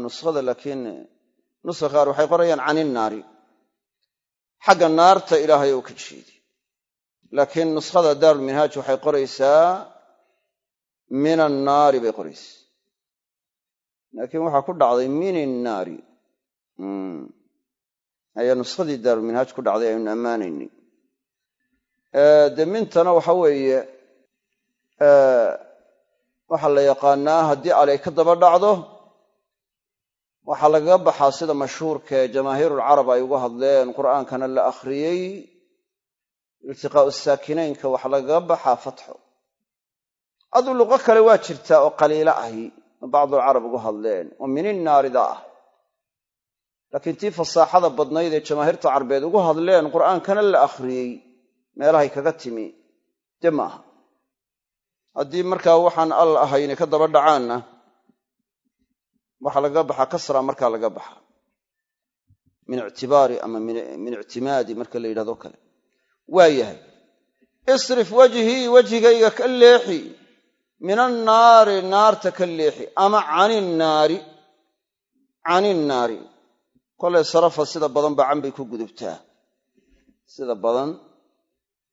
S1: nuskhada laakiin nuska qaar waxay qorayaan can innaari xagga naarta ilaahay ou ka jeedi laakiin nuskhada daarulminhaaj waxay qoraysaa min annaari bay qoraysaa laakiin waxaa ku dhacday min innaari ayaa nuskhadii daarulminhaaj ku dhacday aynu ammaanaynay dee mintana waxa weeye waxaa la yaqaanaa haddii alay ka daba dhacdo waxaa lagaga baxaa sida mashhuurka ee jamaahiirulcarab ay uga hadleen qur'aankana la akhriyey iltiqaa'u saakinaynka waxaa lagaga baxaa fatxo aduu luqo kale waa jirtaa oo qaliilo ahi oo bacdulcarab uga hadleen. Oo mininnaarida ah laakiin tii fasaaxada badnayd ee jamaahiirta carbeed ugu hadleen qur'aankana la akhriyey meelahay kaga timi. Dee ma haddii markaa waxaan al ahayni ka daba dhacaanna waxaa lagaga baxaa kasra markaa laga baxaa min ictibaari ama min ictimaadi marka la yidhahdo kale. Waa yahay. Isrif wajhii wejhigayga ka leexi min annaari naarta ka leexi ama caninnaari caninnaari kolay sarafa sida badan ba can bay ku gudubtaa. Sida badan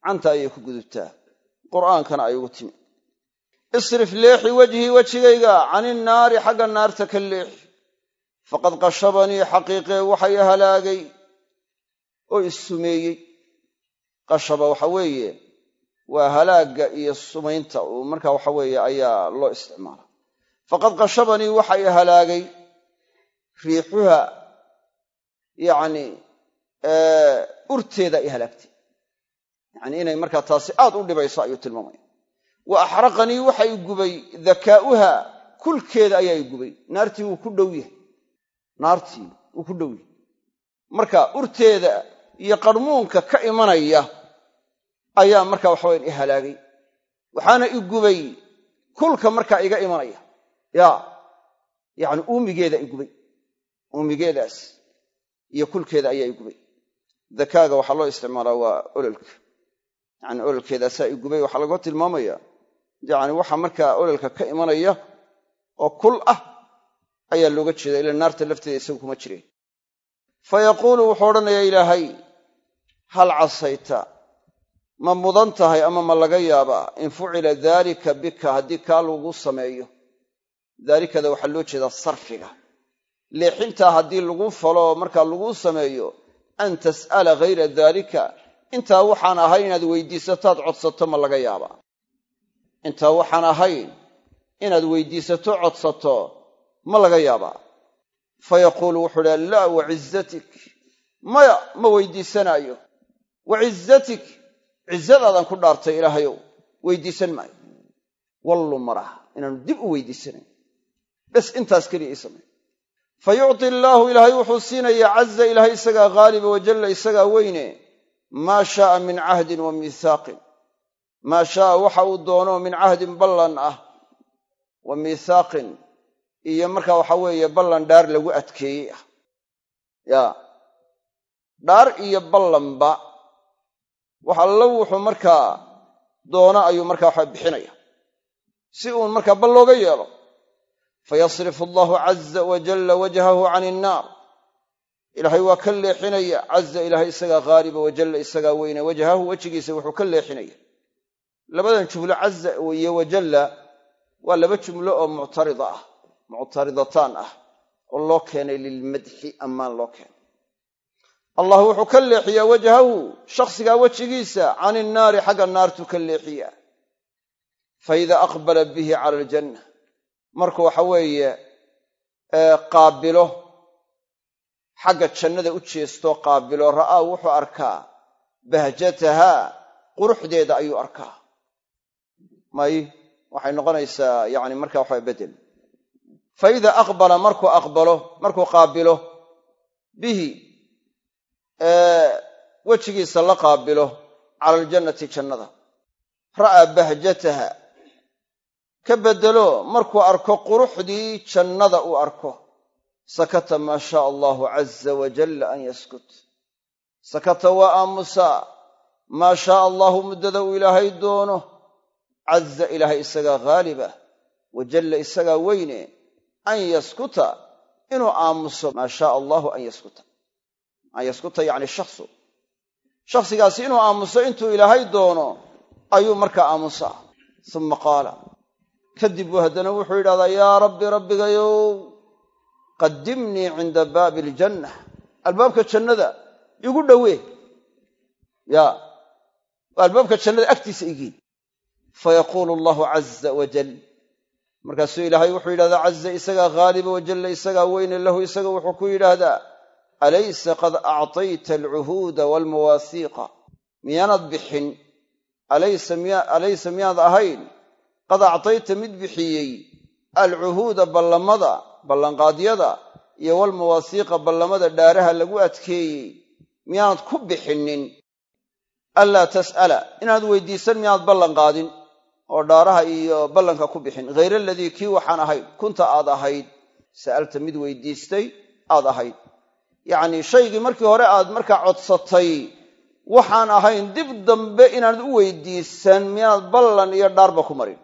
S1: canta ayay ku gudubtaa. Qur'aankana ay ugu timi. Isrif leexi wejhii wejigayga caninnaari xagga naarta ka leexi. Faqad qashabanii xaqiiqee waxay halaagay. Oo issumeeyey. Qashaba waxa weeye waa halaagga iyo sumaynta. Marka waxa weeye ayaa loo isticmaala. Faqad qashabanii waxay halaagay riixuha yacni urteeda ay halaagtay. Yacni inay markaa taasi aad u dhibayso ayuu tilmaamaya. Wa axraqanii waxa i gubay dakaa'uha kulkeeda ayaa i gubay. Naartii wuu ku dhow yahay. Naartii wuu ku dhow marka urteeda iyo qarmuunka ka imanaya ayaa marka waxawayan i halaagay. Waxaana i gubay kulka markaa iga imanaya. Ya yacni uumigeeda i gubay. Uumigeedaas iyo kulkeeda ayaa i gubay. Dakaaga waxaa loo isticmaalaa waa ololka. Yacni ololkeedaasaa i gubay waxaa laga tilmaamaya. Yacni waxa markaa ololka ka imanaya oo kul ah ayaa looga jeeda ila naarta lafteeda isagu kuma jireen fa yaquulu wuxuu odhanayaa ilaahay hal casayta ma mudan tahay ama ma laga yaabaa in fucila daalika bika haddii kaa lagu sameeyo. Daalikada waxaa loo jeedaa sarfiga. Leexintaa haddii lagu falo markaa lagu sameeyo an tas'ala ghayra daalika intaa waxaan ahayn inaad weydiisatoad codsato ma laga yaabaa. Intaa waxaan ahayn inaad weydiisato codsato ma laga yaabaa. Fa yaquulu wuxuu idhaha laa wacizatik maya ma weydiisanaayo wacizatik cizadaadan ku dhaartay ilaahayow weydiisan maayo. Wallu marah inaanu dib u weydiisanayn. Bes intaas keliya ii samay fa yucti allaahu ilaahay wuxuu siinayaa caza ilaahay isagaa haaliba wajalla isagaa weyne. Maa shaaa min cahdin wa miithaaqin maa shaaa waxa uu doono min cahdin ballan ah wa miithaaqin iyo markaa waxa weeye ballan dhaar lagu adkeeyey ah. Yaa dhaar iyo ballanba wax allo wuxuu markaa doono ayuu markaa waxa bixinaya. Si uun markaa bal looga yeelo fayasrifu allahu caza wajalla wajhahu can innaar ilaahay waa ka leexinaya caza ilaahay isagaa haaliba wajalla isagaa weyne wajhahu wejigiisa wuxuu ka leexinaya. Labadan jumlo caza iyo wajalla waa laba jumlo oo muctarida ah muctaridataan ah oo loo keenay lilmadxi ammaan loo keenay allah wuxuu ka leexiyaa wajhahu shakhsigaa wejigiisa can innaari xagga naartuu ka leexiyaa. Fa idaa aqbala bihi cala aljanna. Markuu waxa weeye qaabilo xagga jannada u jeestoo qaabilo ra'aa wuxuu arkaa. Bahjatahaa quruxdeeda ayuu arkaa. May waxay noqonaysaa yani markaa waxa bedel. Fa idaa aqbala markuu aqbalo markuu qaabilo bihi wejigiisa la qaabilo cala aljannati jannada. Ra'aa bahjataha. Ka beddelo markuu arko quruxdii jannada uu arko sakata maa shaa allahu caza wajalla an yaskut. Sakata waa aamusaa maa shaa allahu muddada uu ilaahay doono. Caza ilaahay isagaa haalibah wajalla isagaa weyne an yaskuta inuu aamuso maa shaa allahu an yaskuta an yaskuta yacni shaksu shakhsigaasi inuu aamuso intuu ilaahay doono ayuu markaa aamusaa. Uma qaala kadib buu haddana wuxuu yidhahdaa yaa rabbi rabbigayow qadimnii cinda baabi aljanna albaabka jannada igu dhowee ya albaabka jannada agtiisa igii fayaquulu allahu caza wajal markaasuu ilaahay wuxuu yidhahdaa caza isagaa haaliba wajalla isagaa weyne lahu isaga wuxuu ku yidhaahdaa alaysa qad actayta alcuhuuda waalmawaasiiqa miyaanad bixin? Alaysa miyaad ahayn? Qad actayta mid bixiyey alcuhuuda ballamada ballanqaadyada iyo walmawaasiiqa ballamada dhaaraha lagu adkeeyey? Miyaanad ku bixinnin? Anlaa tas'ala inaad weydiisan miyaanad ballan qaadin oo dhaaraha iyo ballanka ku bixin. Hayr aladii kii waxaan ahayd kunta aad ahayd. Sa'alta mid weydiistay aad ahayd yacnii shaygii markii hore aad markaa codsatay waxaan ahayn dib dambe inaanad u weydiisan miyaanad ballan iyo dhaarba ku marin.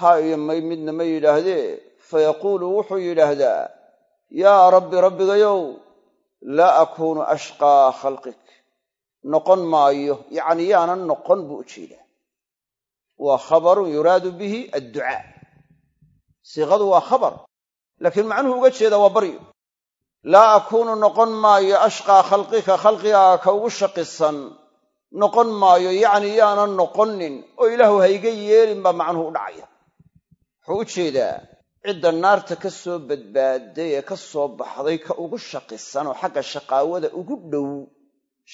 S1: Ha iyo may midna ma yidhaahdee fayaquulu wuxuu yidhaahdaa yaa rabbi rabbigayow laa akuunu ashqaa khalqik. Noqon maayo yacnii yaanan noqon buu u jeedaa. Waa khabarun yuraadu bihi adducaa. Siiqadu waa khabar laakiin macnuhu uga jeedaa waa baryo laa akuunu noqon maayo ashqaa khalqika khalqigaaga ka ugu shaqisan noqon maayo yacnii yaanan noqonin oo ilaahu hayga yeelin baa macnuhu u dhacaya. Wuxuu u jeedaa cidda naarta ka soo badbaaday ee ka soo baxday ka ugu shaqisan oo xagga shaqaawada ugu dhow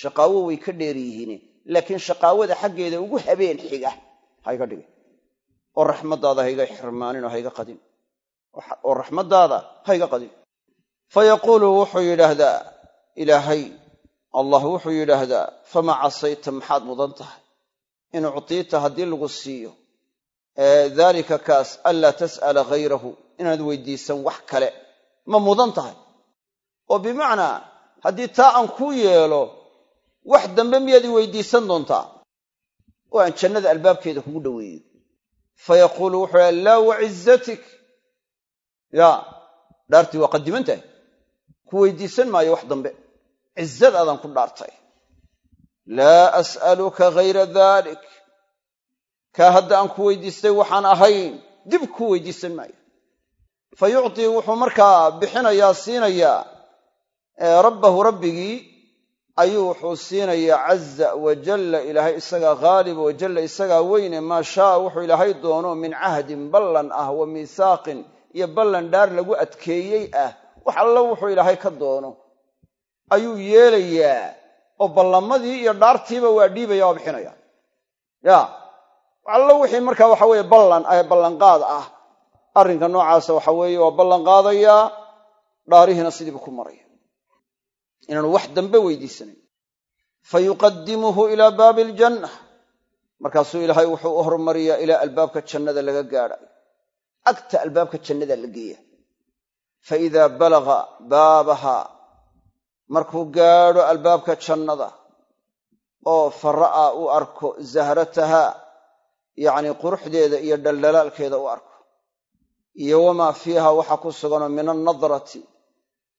S1: shaqaawo way ka dheer yihiin laakiin shaqaawada xaggeeda ugu habeen xiga hayga dhigin oo raxmaddaada hayga xirmaanin oo hayga qadin. Oo raxmaddaada hayga qadin fa yaquulu wuxuu yidhaahdaa ilaahay allah wuxuu yidhaahdaa fama casayta maxaad mudan tahay in uctiita haddii lagu siiyo daalika kaas anlaa tas'ala hayrahu inaad weydiisan wax kale ma mudan tahay oo bimacnaa haddii taa aan kuu yeelo wax dambe miyaad i weydiisan doontaa oo aan jannada albaabkeeda kugu dhoweeyo fa yaquulu wuxuu laa wacizatik yaa dhaartii waa qadiman tahay ku weydiisan maayo wax dambe. Cizadaadaan ku dhaartay. Laa as'aluka hayra dalik kaa hadda aan ku weydiistay waxaan ahayn dib ku weydiisan maayo. Fa yucطii wuxuu markaa bixinayaa siinayaa rabbahu rabbigii ayuu wuxuu siinayaa caza wajalla ilaahay isagaa haaliba wajalla isagaa weyne maa shaaa wuxuu ilaahay doono min cahdin ballan ah wa miisaaqin iyo ballan dhaar lagu adkeeyey ah wax alla wuxuu ilaahay ka doono. Ayuu yeelayaa oo ballamadii iyo dhaartiiba waa dhiibaya waa bixinaya ya allo wixii markaa waxa weeye ballan ballanqaad ah. Arrinka noocaasa waxa weeye waa ballanqaadayaa dhaarihiina sidiibu ku maraya inaanu wax dambe weydiisanayn fa yuqadimuhu ilaa baabi aljanna markaasuu ilaahay wuxuu u hormariyaa ilaa albaabka jannada laga gaadhayo agta albaabka jannada la geeya fa idaa balaga baabaha markuu gaadho albaabka jannada oo fa ra'aa uu arko zahrataha yacnii quruxdeeda iyo dhaldhalaalkeeda u arko. Iyo wamaa fiiha waxa ku suganoo min annadrati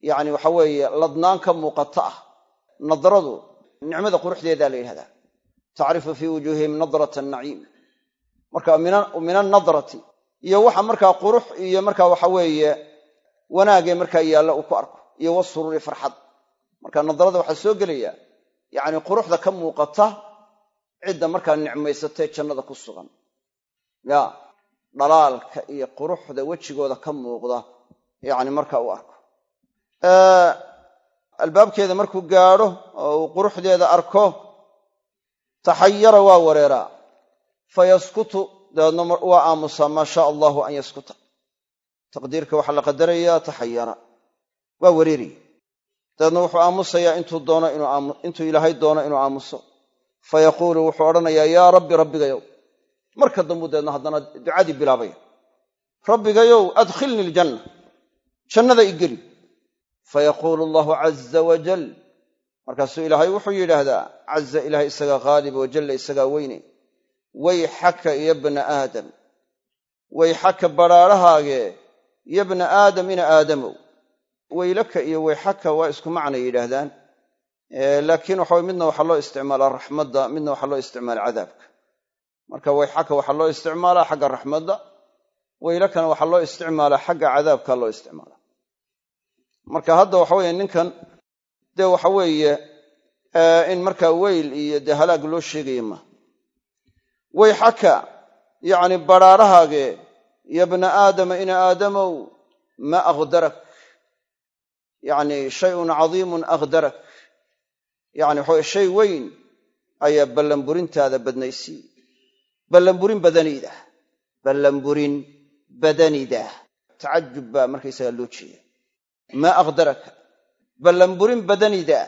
S1: yacni waxa weeye ladnaan ka muuqata ah. Nadradu nicmada quruxdeedaa la yidhahdaa. Tacrifu fii wujuuhihim nadrata annaciim marka min annadrati iyo waxa markaa qurux iyo markaa waxa weeye wanaagee markaa yaalla uu ku arko iyo wasuruuri farxad. Marka nadrada waxaa soo gelaya yacni quruxda ka muuqata cidda markaa nicmaysatee jannada ku sugan. Ya dhalaalka iyo quruxda wejigooda ka muuqda yacni marka uu arko. Albaabkeeda markuu gaadho oo uu quruxdeeda arko taxayara waa wareeraa. Fa yaskutu dabeedna waa aamusaa maa shaa allahu an yaskuta taqdiirka waxaa la qadarayaa taxayara waa wareeraya dabeedna wuxuu aamusayaa intuu ilaahay doono inuu aamuso. Fa yaquulu wuxuu odhanayaa yaa rabbi rabbigayow. Marka dambuu dabeedna haddana ducadii bilaabaya rabbigayow adkhilnii aljanna. Jannada i geli. Fayaquulu allahu caza wajal markaasuu ilaahay wuxuu yidhaahdaa caza ilahay isagaa haaliba wajalla isagaa weyne. Wayxaka iyo bna aadam. Wayxaka badhaadhahaagee yo bna aadam ina aadamow waylaka iyo wayxaka waa isku macnay yidhaahdaan. Laakiin waxa weye midna waxaa loo isticmaalaa raxmadda midna waxaa loo isticmaala cadaabka. Marka wayxaka waxaa loo isticmaalaa xagga raxmadda waylakana waxaa loo isticmaalaa xagga cadaabka loo isticmaala marka hadda waxa weeye ninkan dee waxa weeye in markaa weyl iyo dee halaag loo sheegaya maaha wayxaka yacni badhaadhahaagee ya bna aadama ina aadamow ma akhdarak. Yacni shayun cadiimun akhdarak. Yacni waxaweye shay weyn ayaa ballanburintaada badnaysii. Ballanburin badanida ballanburin badanida tacajub baa markaysagaa loo jeeda maa akhdaraka ballanburin badanida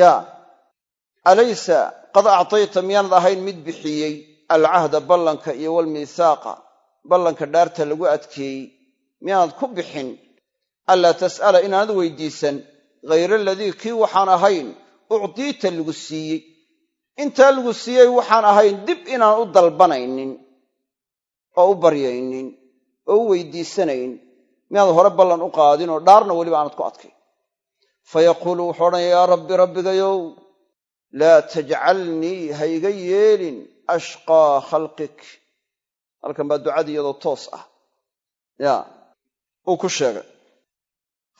S1: yaa alaysa qad actayta miyaanad ahayn mid bixiyey alcahda ballanka iyo walmiisaaqa ballanka dhaarta lagu adkeeyey miyaanad ku bixin? Allaa tas'ala inaanad weydiisan hayra aladii kii waxaan ahayn ucdiita lagu siiyey. Intaa lagu siiyey waxaan ahayn dib inaan u dalbanaynin oo u baryaynin oo u weydiisanayn miyaad hore ballan u qaadin oo dhaarna weliba aanad ku adkayn fa yaquulu wuxuu odhanaya yaa rabbi rabbigayow laa tajcalnii ha iga yeelin ashqaa khalqik halkan baa ducadii iyadoo toos ah. Ya uu ku sheegay.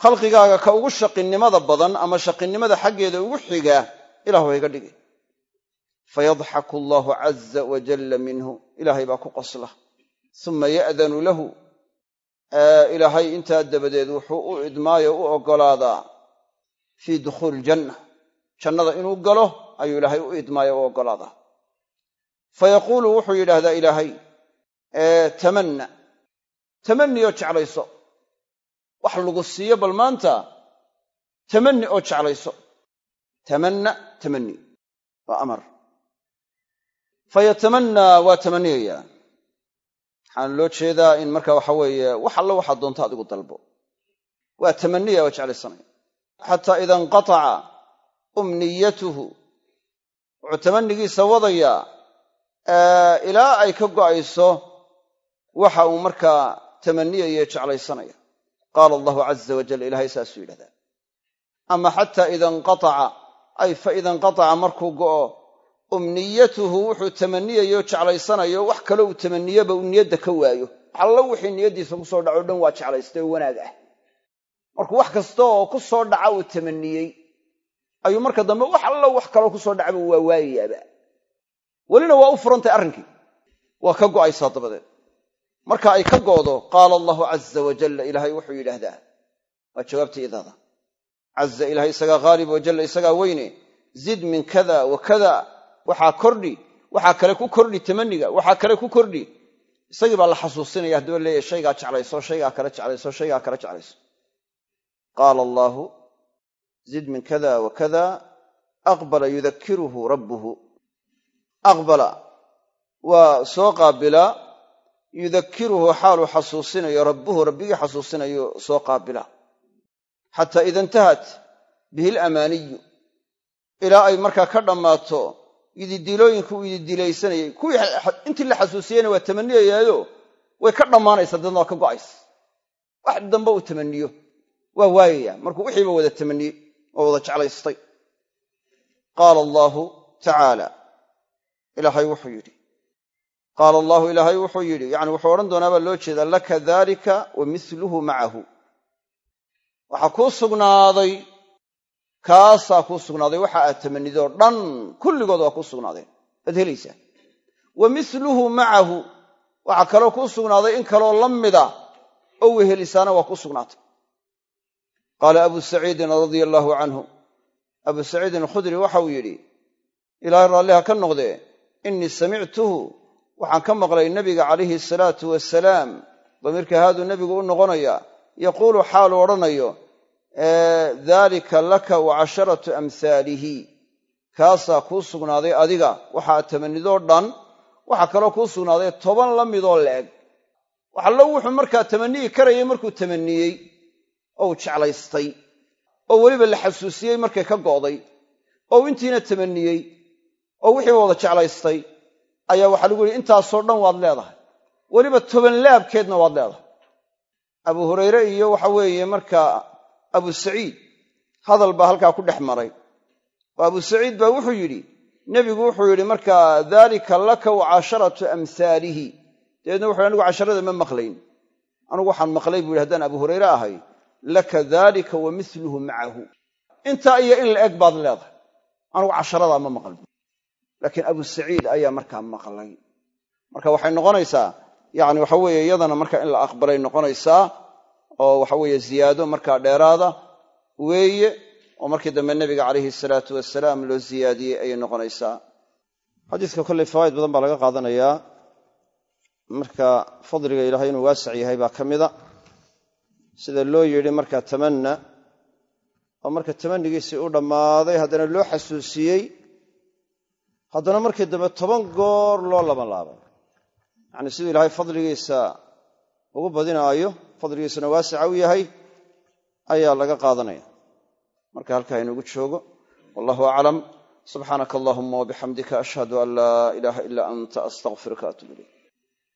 S1: Khalqigaaga ka ugu shaqinimada badan ama shaqinimada xaggeeda ugu xiga ilahu ha iga dhigi fayadxaku allaahu caza wajalla minhu. Ilaahay baa ku qosla. Suma ya'danu lahu. Ilaahay intaa dabadeed wuxuu u idmaayo u oggolaadaa fii dukhuuli iljanna jannada inuu galo ayuu ilaahay u idmaayo u oggolaadaa fa yaquulu wuxuu yidhaahdaa ilaahay tamanna. Tamanni oo jeclayso. Wax lagu siiyo bal maanta tamanni oo jeclayso. Tamanna tamanni. Waa amar. Fayatamannaa waa tamanniyayaa waxaana loo jeedaa in marka waxa weeye wax allo waxaad doonto adigu dalbo. Waa tamaniya waa jeclaysanaya xataa ida inqataca umniyatuhu. Wuxuu tamannigiisa wadayaa ilaa ay ka go'ayso waxa uu markaa tamaniyaya jeclaysanaya qaala allahu caza wajal ilahay saasuu yidhahdaa ama xataa ida inqataca ay fa ida inqataca markuu go'o umniyatuhu wuxuu tamaniyayo jeclaysanayo wax kale uu tamaniyoba uu niyadda ka waayo. Allo wixii niyaddiisa ku soo dhaco dhan waa jeclaystay oo wanaag ah. Markuu wax kasta oo ku soo dhaca uu tamaniyey ayuu marka dambe wax allo wax kaloo ku soo dhacba waa waayayaaba. Welina waa u furantay arrinkii. Waa ka go'aysaa dabadeed marka ay ka go'do qaala allahu caza wajalla ilaahay wuxuu yidhaahdaa. Waa jawaabtii idaada. Caza ilahay isagaa haalib wajalla isagaa weyne. Zid min kada wa kada. Waxaa kordhi. Waxaa kale ku kordhi tamaniga. Waxaa kale ku kordhi. Isagii baa la xasuusinaya haddaba leeyahay shaygaa jeclayso shaygaa kale jeclayso shaygaa kale jeclayso. Qaala allaahu zid min kada wa kada. Aqbala yudakiruhu rabbuhu. Aqbala. Waa soo qaabilaa yudakiruhu xaaluu xasuusinayo rabbuhu rabbigii xasuusinayo soo qaabila. Xataa ida intahat bihi lamaaniyu ilaa ay markaa ka dhammaato yididiilooyinka uu yididiilaysanayay kuwii intii la xasuusiyeyna waa tamaniyayaayo way ka dhammaanaysaa dadna waa ka go'aysa. Wax dambe uu tamaniyo waa waayaya markuu wixiiba wada tamaniyey oo wada jeclaystay. Qaala allaahu tacaala. Ilaahay wuxuu yidhi qaala allaahu ilaahay wuxuu yidhi yacni wuxuu odhan doonaa baa loo jeedaa laka dalika wa miluhu macahu waxaa kuu sugnaaday kaasaa kuu sugnaaday waxa aad tamanidoo dhan kulligood waa kuu sugnaadeen waad helaysaa wa miluhu macahu waxaa kaloo kuu sugnaaday in kaloo la mida oo wehelisaana waa kuu sugnaatay qaala abu saciidin radia allaahu canhu abu saciidin alkhudri waxauu yidhi ilaahay raalliha ka noqdee innii samictuhu waxaan ka maqlay nebiga calayhi asalaatu wasalaam damiirka haaduu nebigu u noqonaya yaquulu xaalu odhanayo daalika laka wa casharatu amhaalihi kaasaa kuu sugnaaday adiga. Waxaa tamanidoo dhan waxaa kaloo kuu sugnaaday toban la midoo la-eg waxallo wuxuu markaa tamaniyi karayay markuu tamaniyey oo uu jeclaystay. Oo weliba la xasuusiyey markay ka go'day. Oo u intiina tamaniyey oo wixiiba wada jeclaystay ayaa waxaa lagu yihi intaasoo dhan waad leedahay. Weliba toban laabkeedna waad leedahay. Abu hurayre iyo waxa weeye markaa abu saciid hadal baa halkaa ku dhex maray. Oo abu saciid baa wuxuu yidhi nebigu wuxuu yidhi markaa daalika laka wa casharatu amhaalihi dabeedna wuxu anigu casharada ma maqlayn. Anugu waxaan maqlay buu yidhi haddaan abu hurayre ahay laka daalika wa miluhu macahu. Intaa iyo in la eg baad leedahay. Anugu casharadaa ma maql laakiin abu saciid ayaa markaa maqlay. Marka waxay noqonaysaa yani waxa weeye iyadana marka in la aqbalay noqonaysaa oo waxa weeye ziyaado markaa dheeraada weeye oo markii dambe nebiga calayhi salaatu wasalaam loo ziyaadiyey ayay noqonaysaa. Xadiiska kolley fawaa'id badan baa laga qaadanayaa marka fadliga ilaahay inuu waasac yahay baa ka mida. Sida loo yidhi marka tamanna oo marka tamannigiisii u dhammaaday haddana loo xasuusiyey haddana markii dambe toban goor loo laban laabay. Yacni siduu ilaahay fadligiisa ugu badinaayo fadligiisuna waasica u yahay ayaa laga qaadanaya. Marka halkaa inugu joogo wallahu aclam. Subxaanaka allahuma wabixamdika ashhadu an laa ilaaha ilaa anta astaqfiruka atub ilayk